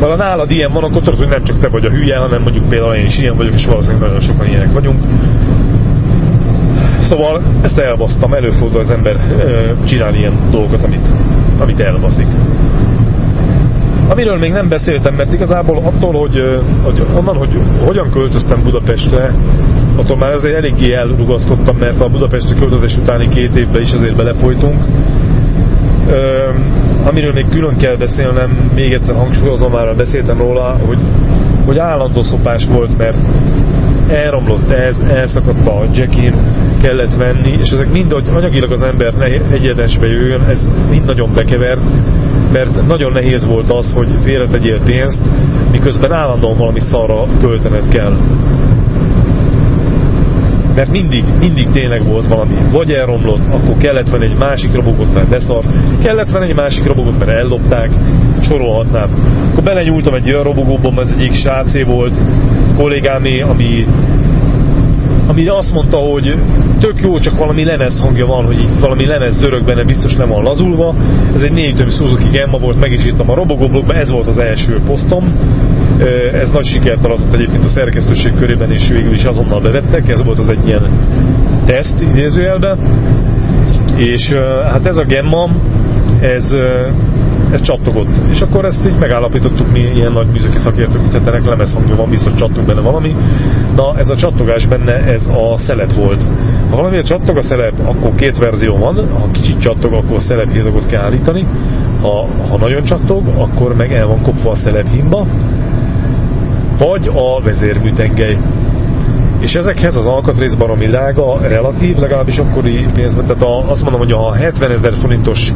ha nálad ilyen van, akkor tudod, hogy nem csak te vagy a hülye, hanem mondjuk például én is ilyen vagyok, és valószínűleg nagyon sokan ilyenek vagyunk. Szóval ezt elbasztam, előfordul az ember csinálni ilyen dolgokat, amit, amit elbaszik. Amiről még nem beszéltem, mert igazából attól, hogy, hogy onnan, hogy hogyan költöztem Budapestre, attól már azért eléggé elrugaszkodtam, mert a Budapesti költözés utáni két évben is azért belefolytunk. amiről még külön kell beszélnem, még egyszer hangsúlyozom, már beszéltem róla, hogy, hogy állandó szopás volt, mert elromlott ez, elszakadt a jackin, kellett venni, és ezek mind, hogy anyagilag az ember egyedesbe jöjjön, ez mind nagyon bekevert, mert nagyon nehéz volt az, hogy félretegyél pénzt, miközben állandóan valami szarra költened kell. Mert mindig, mindig tényleg volt valami. Vagy elromlott, akkor kellett venni egy másik robogot, mert beszart. Kellett venni egy másik robogot, mert ellopták. Sorolhatnám. Akkor belenyúltam egy olyan robogóba, ez egyik sácé volt, kollégámé, ami ami azt mondta, hogy tök jó, csak valami lemez hangja van, hogy itt valami lemez zörög benne, biztos nem van lazulva. Ez egy négy tömű Suzuki Gemma volt, meg is írtam a robogóblogba, ez volt az első posztom. Ez nagy sikert aratott egyébként a szerkesztőség körében, és végül is azonnal bevettek. Ez volt az egy ilyen teszt idézőjelben, és hát ez a gemma, ez, ez csattogott. És akkor ezt így megállapítottuk mi ilyen nagy műszaki szakértők, hogy hát ennek lemezhangja van, biztos csattog benne valami. Na ez a csattogás benne, ez a szelet volt. Ha valami csattog a szelep, akkor két verzió van, ha kicsit csattog, akkor a szelephézagot kell állítani, ha, ha nagyon csattog, akkor meg el van kopva a szelephimba, vagy a vezérműtengely. És ezekhez az alkatrész baromi drága, relatív, legalábbis akkori pénzben, tehát a, azt mondom, hogy a 70 ezer forintos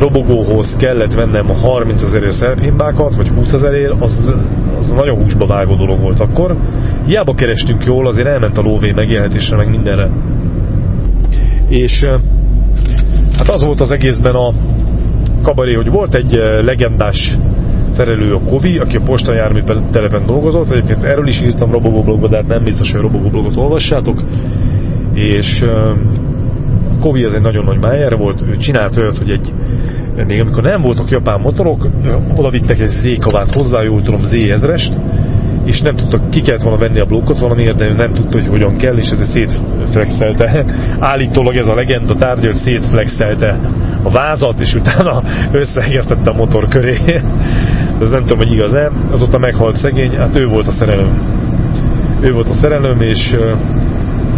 robogóhoz kellett vennem 30 ezer szerephimbákat, vagy 20 ezerért, az, az nagyon húsba vágó dolog volt akkor. Hiába kerestünk jól, azért elment a lóvé megélhetésre, meg mindenre. És hát az volt az egészben a kabaré, hogy volt egy legendás szerelő a Kovi, aki a postajármű telepen dolgozott. Egyébként erről is írtam Robogó blogba, de hát nem biztos, hogy a Robogó blogot olvassátok. És Kovi ez egy nagyon nagy májer volt, ő csinált olyat, hogy egy, még amikor nem voltak japán motorok, oda vittek egy Z-kavát hozzá, jól tudom, Z-ezrest, és nem tudtak, ki kellett volna venni a blokkot valamiért, de ő nem tudta, hogy hogyan kell, és ezért szétflexelte. Állítólag ez a legenda tárgy, hogy szétflexelte a vázat, és utána összeegeztette a motor köré. ez nem tudom, hogy igaz-e. Azóta meghalt szegény, hát ő volt a szerelőm. Ő volt a szerelőm, és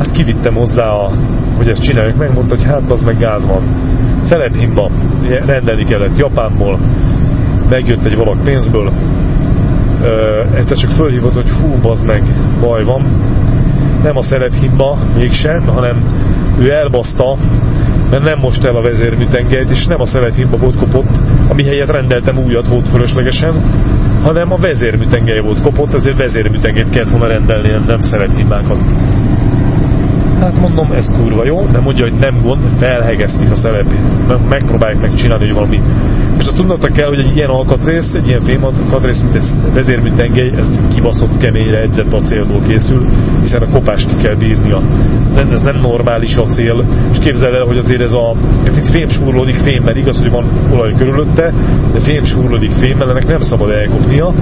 hát kivittem hozzá, a, hogy ezt csináljuk meg, mondta, hogy hát az meg gáz van. Szelephimba rendelni kellett Japánból, megjött egy valak pénzből, egyszer csak fölhívott, hogy hú, bazd meg, baj van. Nem a szelephimba mégsem, hanem ő elbaszta, mert nem most el a vezérműtengelyt, és nem a szelephimba volt kopott, ami helyett rendeltem újat volt fölöslegesen, hanem a vezérműtengely volt kopott, ezért vezérműtengelyt kellett volna rendelni, nem szelephibákat. Hát mondom, ez kurva jó, de mondja, hogy nem gond, felhegeztik a szerepét. Megpróbálják megcsinálni, hogy valami. És azt tudnotak kell, hogy egy ilyen alkatrész, egy ilyen fém alkatrész, mint egy vezérműtengely, ez kibaszott keményre edzett acélból készül, hiszen a kopást ki kell bírnia. Ez nem normális acél, és képzeld el, hogy azért ez a, ez itt fém súrlódik fémmel, igaz, hogy van olaj körülötte, de fém súrlódik fémmel, ennek nem szabad elkopnia,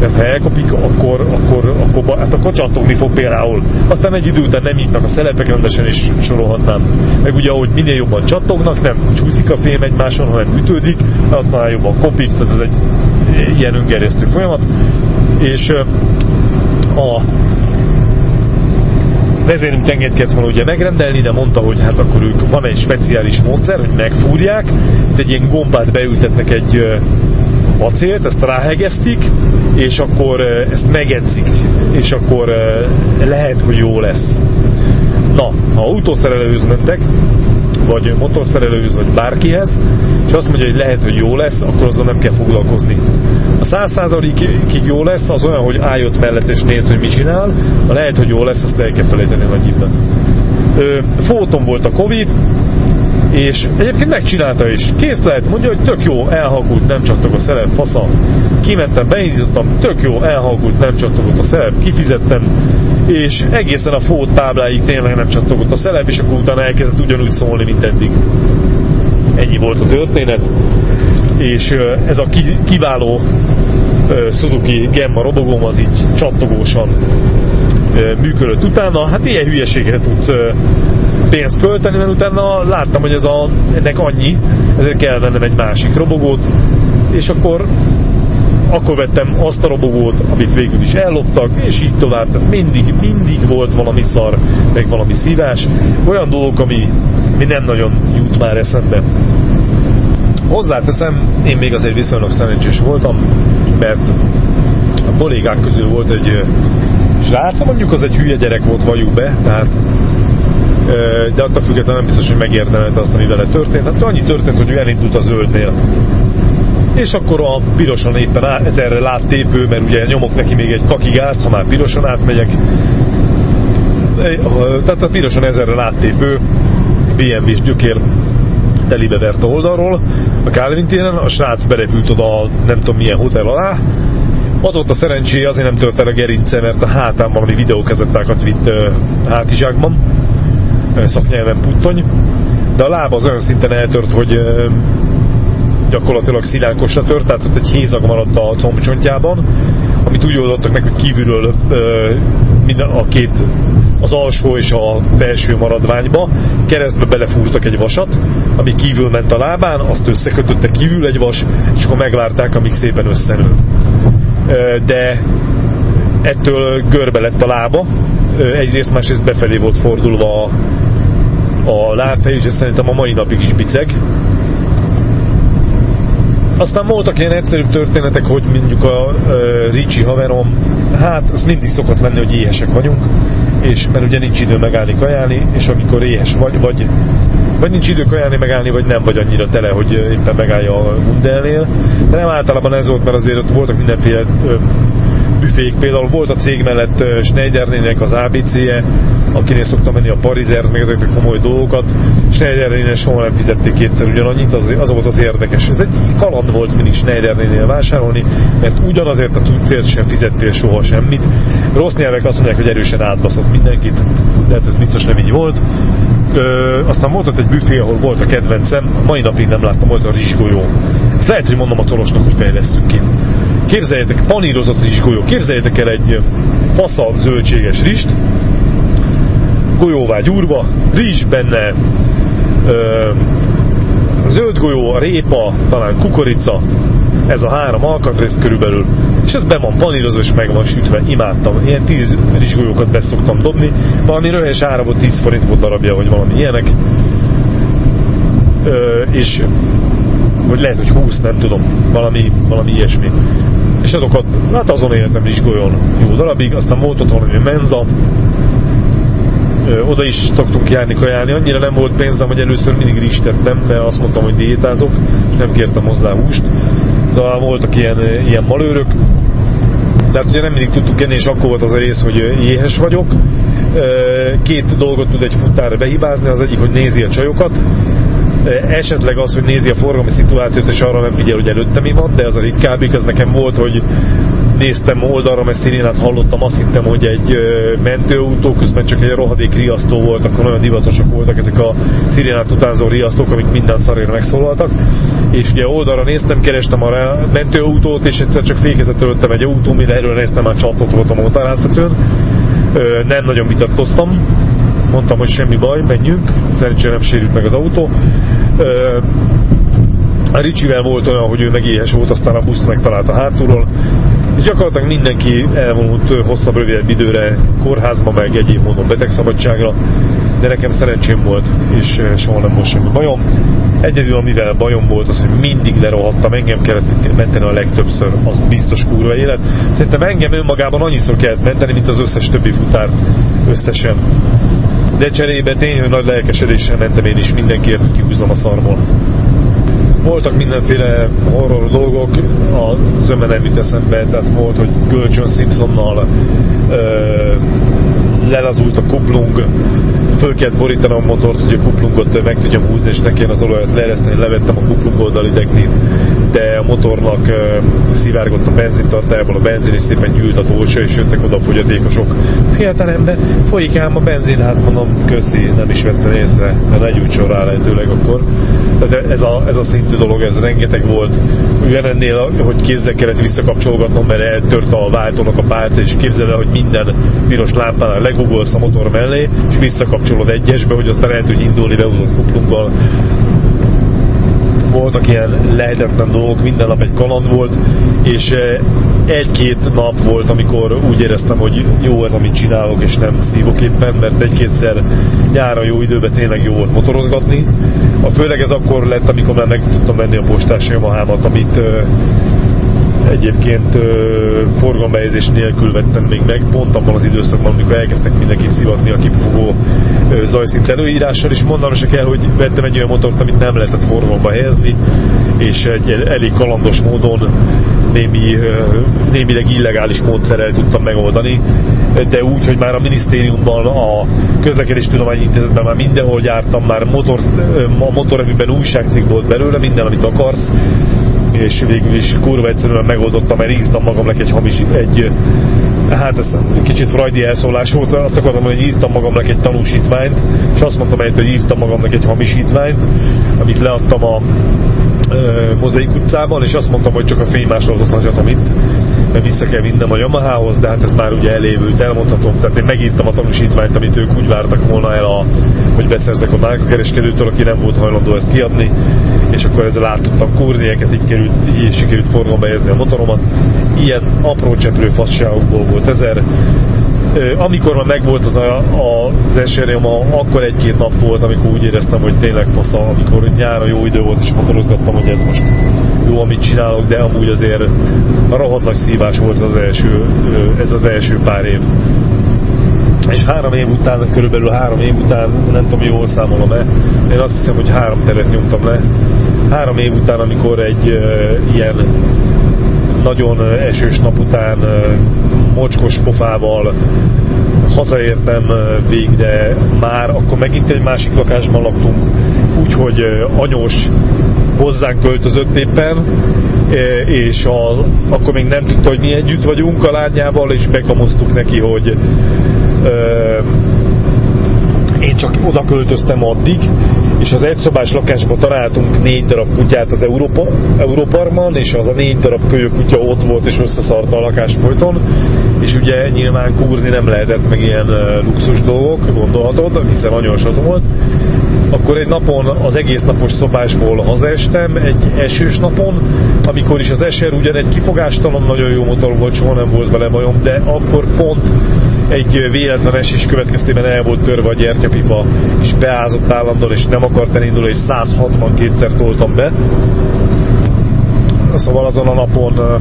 mert ha elkopik, akkor, akkor, akkor, hát akkor csattogni fog például. Aztán egy idő után nem nyitnak a szelepek rendesen is sorolhatnám. Meg ugye, ahogy minél jobban csattognak, nem csúszik a fém egymáson, hanem ütődik, annál jobban kopik, tehát ez egy ilyen öngerjesztő folyamat. És a vezérünk tengelyt kellett volna ugye megrendelni, de mondta, hogy hát akkor ők van egy speciális módszer, hogy megfúrják, itt egy ilyen gombát beültetnek egy acélt, ezt ráhegeztik, és akkor ezt megetzik, és akkor lehet, hogy jó lesz. Na, ha autószerelőhöz mentek, vagy motorszerelőhöz, vagy bárkihez, és azt mondja, hogy lehet, hogy jó lesz, akkor azzal nem kell foglalkozni. A 100%-ig jó lesz, az olyan, hogy állj mellett és nézd, hogy mit csinál, ha lehet, hogy jó lesz, azt el kell felejteni a nagy Fóton volt a Covid, és egyébként megcsinálta is. Kész lehet, mondja, hogy tök jó, elhalkult, nem csattog a szerep, fasza. Kimentem, beindítottam, tök jó, elhalkult, nem csattogott a szerep, kifizettem, és egészen a fót tábláig tényleg nem csattogott a szerep, és akkor utána elkezdett ugyanúgy szólni, mint eddig. Ennyi volt a történet, és ez a kiváló Suzuki Gemma robogóm az így csattogósan működött utána. Hát ilyen hülyeségre tudsz pénzt költeni, mert utána láttam, hogy ez a, ennek annyi, ezért kell vennem egy másik robogót, és akkor akkor vettem azt a robogót, amit végül is elloptak, és így tovább. Tehát mindig, mindig volt valami szar, meg valami szívás. Olyan dolgok, ami, mi nem nagyon jut már eszembe. Hozzáteszem, én még azért viszonylag szerencsés voltam, mert a kollégák közül volt egy srác, mondjuk az egy hülye gyerek volt, valljuk be, tehát de attól függetlenül nem biztos, hogy megérdemelte azt, ami vele történt. Hát annyi történt, hogy ő elindult a zöldnél. És akkor a pirosan éppen át, erre láttépő, mert ugye nyomok neki még egy kakigázt, ha már pirosan átmegyek. Tehát a pirosan ezerre láttépő BMW-s gyökér telibe vert a oldalról, a Calvin téren, a srác berepült oda nem tudom milyen hotel alá, az volt a szerencsé, azért nem tört el a gerince, mert a hátán valami videókazettákat vitt hátizsákban, szaknyelven puttony, de a lába az olyan szinten eltört, hogy gyakorlatilag szilánkosra tört, tehát ott egy hézag maradt a combcsontjában, amit úgy oldottak meg, hogy kívülről mind a két, az alsó és a felső maradványba, keresztbe belefúrtak egy vasat, ami kívül ment a lábán, azt összekötötte kívül egy vas, és akkor megvárták, amíg szépen összenő. De ettől görbe lett a lába, egyrészt, másrészt befelé volt fordulva a, a lábfej, és szerintem a mai napig is biceg. Aztán voltak ilyen egyszerűbb történetek, hogy mondjuk a a Ricsi haverom, hát az mindig szokott lenni, hogy éhesek vagyunk, és mert ugye nincs idő megállni kajálni, és amikor éhes vagy, vagy, vagy nincs idő kajálni megállni, vagy nem vagy annyira tele, hogy éppen megállja a mundelnél. De nem általában ez volt, mert azért ott voltak mindenféle büfék. Például volt a cég mellett Schneidernének az ABC-je, akinél szoktam menni a Parizert, meg ezeket a komoly dolgokat. Schneidernénél soha nem fizették kétszer ugyanannyit, az, az volt az érdekes. Ez egy kaland volt mindig Schneidernénél vásárolni, mert ugyanazért a tudcért sem fizettél soha semmit. Rossz nyelvek azt mondják, hogy erősen átbaszott mindenkit, de hát ez biztos nem így volt. Ö, aztán volt ott egy büfé, ahol volt a kedvencem, mai napig nem láttam, volt a rizsgolyó. Ezt lehet, hogy mondom a Tolosnak, hogy fejlesztünk ki. Képzeljétek, panírozott rizsgolyó. Képzeljétek el egy fasza zöldséges rist, golyóvá gyúrva, rizs benne, ö, zöld golyó, répa, talán kukorica, ez a három alkatrész körülbelül, és ez be van panírozva és meg van sütve, imádtam. Ilyen tíz rizsgolyókat beszoktam dobni, valami röhes ára volt 10 forint volt darabja, vagy valami ilyenek. Ö, és vagy lehet, hogy 20, nem tudom, valami, valami ilyesmi. És azokat, hát azon éltem is golyon jó darabig, aztán volt ott valami menza, oda is szoktunk járni kajálni, annyira nem volt pénzem, hogy először mindig ristettem, mert azt mondtam, hogy diétázok, és nem kértem hozzá húst. Szóval voltak ilyen, ilyen malőrök, de hát ugye nem mindig tudtuk enni, és akkor volt az a rész, hogy éhes vagyok. Két dolgot tud egy futár behibázni, az egyik, hogy nézi a csajokat, esetleg az, hogy nézi a forgalmi szituációt, és arra nem figyel, hogy előtte mi van, de az a ritkábbik, ez nekem volt, hogy néztem oldalra, mert szirénát hallottam, azt hittem, hogy egy mentőautó, közben csak egy rohadék riasztó volt, akkor nagyon divatosak voltak ezek a szirénát utánzó riasztók, amik minden szarért megszólaltak. És ugye oldalra néztem, kerestem a mentőautót, és egyszer csak fékezett előttem egy autó, mire erről néztem, már csapott volt a. Nem nagyon vitatkoztam, mondtam, hogy semmi baj, menjünk, szerencsére nem sérült meg az autó. A Ricsivel volt olyan, hogy ő meg éhes volt, aztán a buszt megtalálta hátulról. Gyakorlatilag mindenki elvonult hosszabb, rövidebb időre kórházba, meg egyéb módon betegszabadságra, de nekem szerencsém volt, és soha nem volt semmi bajom. Egyedül, amivel bajom volt, az, hogy mindig lerohadtam, engem kellett menteni a legtöbbször, az biztos kurva élet. Szerintem engem önmagában annyiszor kellett menteni, mint az összes többi futárt összesen de cserébe tényleg nagy lelkesedéssel mentem én is mindenkiért, hogy kihúzom a szarmon. Voltak mindenféle horror dolgok, az önben nem jut eszembe, tehát volt, hogy Gölcsön Simpsonnal ö, lelazult a kuplung, föl kellett borítanom a motort, hogy a kuplungot meg tudjam húzni, és ne az olajat leereszteni, levettem a kuplung oldali deklit, de a motornak szivárgott a benzintartájából a benzin, és szépen gyűlt a tócsa, és jöttek oda a fogyatékosok. Fiatalember, folyik ám a benzin, hát mondom, köszi, nem is vettem észre, de ne gyújtson rá lehetőleg akkor. Tehát ez a, ez a szintű dolog, ez rengeteg volt. Ugyanennél, hogy kézzel kellett visszakapcsolgatnom, mert eltört a váltónak a pálca, és képzeld el, hogy minden piros lámpánál legugolsz a motor mellé, és visszakapcsolod egyesbe, hogy aztán el tudj indulni beúzott kuplunggal voltak ilyen lehetetlen dolgok, minden nap egy kaland volt, és eh, egy-két nap volt, amikor úgy éreztem, hogy jó ez, amit csinálok, és nem szívok éppen, mert egy-kétszer nyára jó időben tényleg jó volt motorozgatni. A főleg ez akkor lett, amikor már meg tudtam venni a postás Yamahámat, amit eh, egyébként forgalombehelyezés nélkül vettem még meg, pont abban az időszakban, amikor elkezdtek mindenki szivatni a kipufogó zajszint előírással, és mondanom se kell, hogy vettem egy olyan motort, amit nem lehetett forgalomba helyezni, és egy elég kalandos módon némi, némileg illegális módszerrel tudtam megoldani, de úgy, hogy már a minisztériumban, a közlekedéstudományi intézetben már mindenhol gyártam, már motor, a motoreműben újságcikk volt belőle, minden, amit akarsz, és végül is kurva egyszerűen megoldottam, mert írtam magamnak egy hamis, egy, hát ez kicsit frajdi elszólás volt, azt akartam, hogy írtam magamnak egy tanúsítványt, és azt mondtam el, hogy írtam magamnak egy hamisítványt, amit leadtam a Mozaik utcában, és azt mondtam, hogy csak a fénymásolatot hagyhatom itt, mert vissza kell vinnem a Yamahához, de hát ez már ugye elévült, elmondhatom, tehát én megírtam a tanúsítványt, amit ők úgy vártak volna el, a, hogy beszerzek a márkakereskedőtől, aki nem volt hajlandó ezt kiadni, és akkor ezzel át tudtam kúrni, így, került, így sikerült forgalomba helyezni a motoromat. Ilyen apró cseprő fasságokból volt ezer, amikor már megvolt az a, a, az eserjem, akkor egy-két nap volt, amikor úgy éreztem, hogy tényleg fasz, amikor nyára jó idő volt, és motorozgattam, hogy ez most jó, amit csinálok, de amúgy azért rohadt nagy szívás volt az első, ez az első pár év. És három év után, körülbelül három év után, nem tudom, jól számolom-e, én azt hiszem, hogy három teret nyomtam le. Három év után, amikor egy uh, ilyen nagyon esős nap után mocskos pofával hazaértem végre már, akkor megint egy másik lakásban laktunk, úgyhogy anyós hozzánk költözött éppen, és a, akkor még nem tudta, hogy mi együtt vagyunk a lányával, és bekamoztuk neki, hogy én csak oda költöztem addig, és az egyszobás lakásban találtunk négy darab kutyát az Európa, Európarban, és az a négy darab kölyök kutya ott volt, és összeszarta a lakást folyton, és ugye nyilván kúrni nem lehetett meg ilyen luxus dolgok, gondolhatod, hiszen nagyon volt, akkor egy napon az egész napos szobásból hazaestem, egy esős napon, amikor is az eser ugyan egy kifogástalan, nagyon jó motor volt, soha nem volt vele bajom, de akkor pont egy véletlen esés következtében el volt törve a gyertyapipa, és beázott állandóan, és nem akart elindulni, és 162-szer toltam be. Szóval azon a napon ö,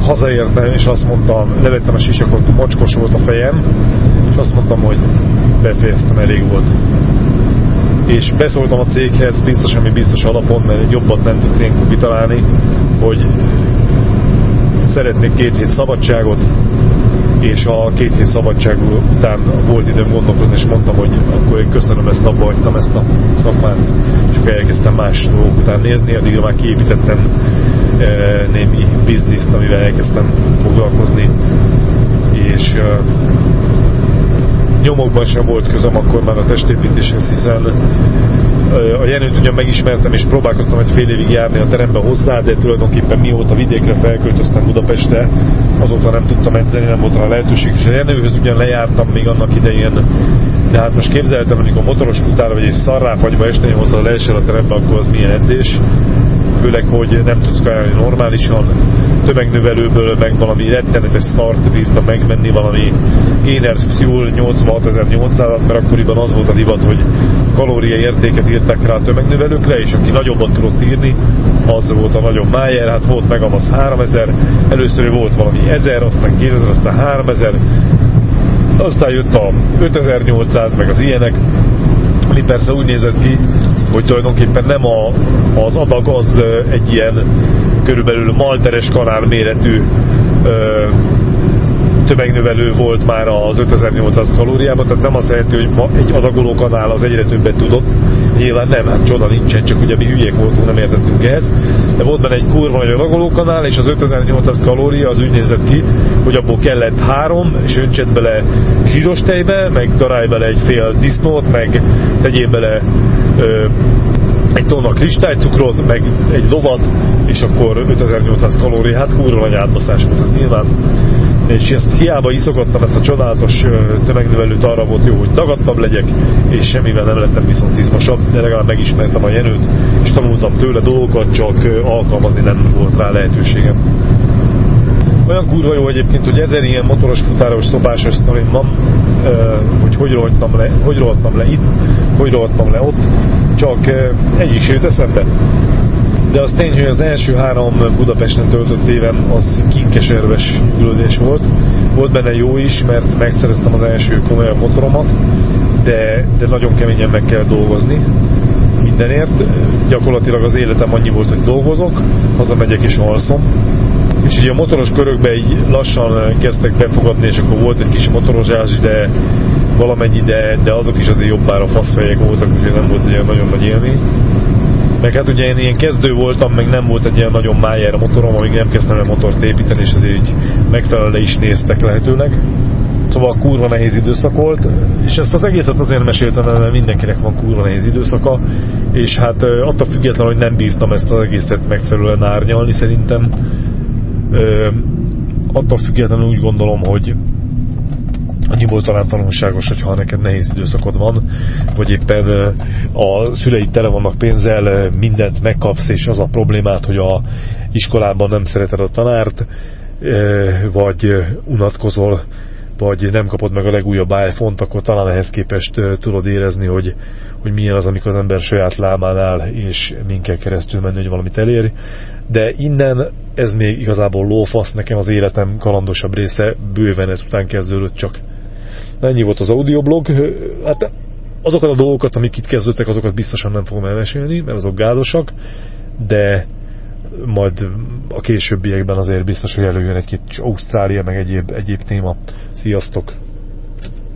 hazaértem, és azt mondtam, levettem a sisakot, mocskos volt a fejem, és azt mondtam, hogy befejeztem, elég volt. És beszóltam a céghez, biztos, ami biztos alapon, mert jobbat nem tudsz ilyenkor kitalálni, hogy szeretnék két hét szabadságot, és a két hét szabadság után volt időm gondolkozni, és mondtam, hogy akkor én köszönöm ezt, abba hagytam ezt a szakmát, és akkor elkezdtem más dolgok után nézni, addig már kiépítettem e, némi bizniszt, amivel elkezdtem foglalkozni, és e, nyomokban sem volt közöm akkor már a testépítéshez, hiszen a Jenőt ugyan megismertem, és próbálkoztam egy fél évig járni a terembe hozzá, de tulajdonképpen mióta vidékre felköltöztem Budapestre, azóta nem tudtam edzeni, nem volt rá lehetőség, és a Jenőhöz ugyan lejártam még annak idején, de hát most képzeltem, amikor motoros futára vagy egy szarráfagyba este hozzá leesel a terembe, akkor az milyen edzés főleg, hogy nem tudsz kajálni normálisan, tömegnövelőből meg valami rettenetes start bírta megmenni, valami Gainer Fuel 86800-at, mert akkoriban az volt a divat, hogy kalória értéket írták rá a tömegnövelőkre, és aki nagyobbat tudott írni, az volt a nagyon májer, hát volt Megamaz 3000, először volt valami 1000, aztán 2000, aztán 3000, aztán jött a 5800, meg az ilyenek, ami persze úgy nézett ki, hogy tulajdonképpen nem a, az adag az egy ilyen körülbelül malteres kanál méretű tömegnövelő volt már az 5800 kalóriában, tehát nem azt jelenti, hogy ma egy adagoló kanál az egyre többet tudott. Nyilván nem, hát csoda nincsen, csak ugye mi hülyék voltunk, nem értettünk ehhez. De volt benne egy kurva nagy adagoló kanál, és az 5800 kalória az úgy nézett ki, hogy abból kellett három, és öntsed bele zsíros tejbe, meg darálj bele egy fél disznót, meg tegyél bele ö, egy tonna kristálycukrot, meg egy lovat, és akkor 5800 kalóri, hát kurva nagy átbaszás volt ez nyilván. És ezt hiába iszogattam ezt a csodálatos tömegnövelőt, arra volt jó, hogy dagadtabb legyek, és semmivel nem lettem viszont izmosabb, de legalább megismertem a jenőt, és tanultam tőle dolgokat, csak alkalmazni nem volt rá lehetőségem. Olyan kurva jó egyébként, hogy ezer ilyen motoros futáros szobásos sztorim van, hogy hogy rohadtam le, hogy rohadtam le itt, hogy rohadtam le ott, csak egyik jut eszembe. De az tény, hogy az első három Budapesten töltött évem az kinkeserves ülődés volt. Volt benne jó is, mert megszereztem az első komolyabb motoromat, de, de nagyon keményen meg kell dolgozni mindenért. Gyakorlatilag az életem annyi volt, hogy dolgozok, hazamegyek és alszom, és ugye a motoros körökbe így lassan kezdtek befogadni, és akkor volt egy kis motorozás, de valamennyi, de, de azok is azért jobbára faszfejek voltak, úgyhogy nem volt egy nagyon nagy élmény. Meg hát ugye én ilyen kezdő voltam, meg nem volt egy ilyen nagyon májer motorom, amíg nem kezdtem el motort építeni, és azért így megfelelően is néztek lehetőleg. szóval kurva nehéz időszak volt, és ezt az egészet azért meséltem, mert mindenkinek van kurva nehéz időszaka, és hát attól függetlenül, hogy nem bírtam ezt az egészet megfelelően árnyalni, szerintem attól függetlenül úgy gondolom, hogy annyiból talán tanulságos, hogyha neked nehéz időszakod van, vagy éppen a szüleid tele vannak pénzzel, mindent megkapsz, és az a problémát, hogy a iskolában nem szereted a tanárt, vagy unatkozol, vagy nem kapod meg a legújabb iPhone-t, akkor talán ehhez képest tudod érezni, hogy, hogy milyen az, amikor az ember saját lábán áll, és minket keresztül menni, hogy valamit elér. De innen ez még igazából lófasz, nekem az életem kalandosabb része bőven ez után kezdődött csak. Ennyi volt az audioblog. Hát azokat a dolgokat, amik itt kezdődtek, azokat biztosan nem fogom elmesélni, mert azok gázosak, de majd a későbbiekben azért biztos, hogy előjön egy-két Ausztrália, meg egyéb, egyéb téma. Sziasztok!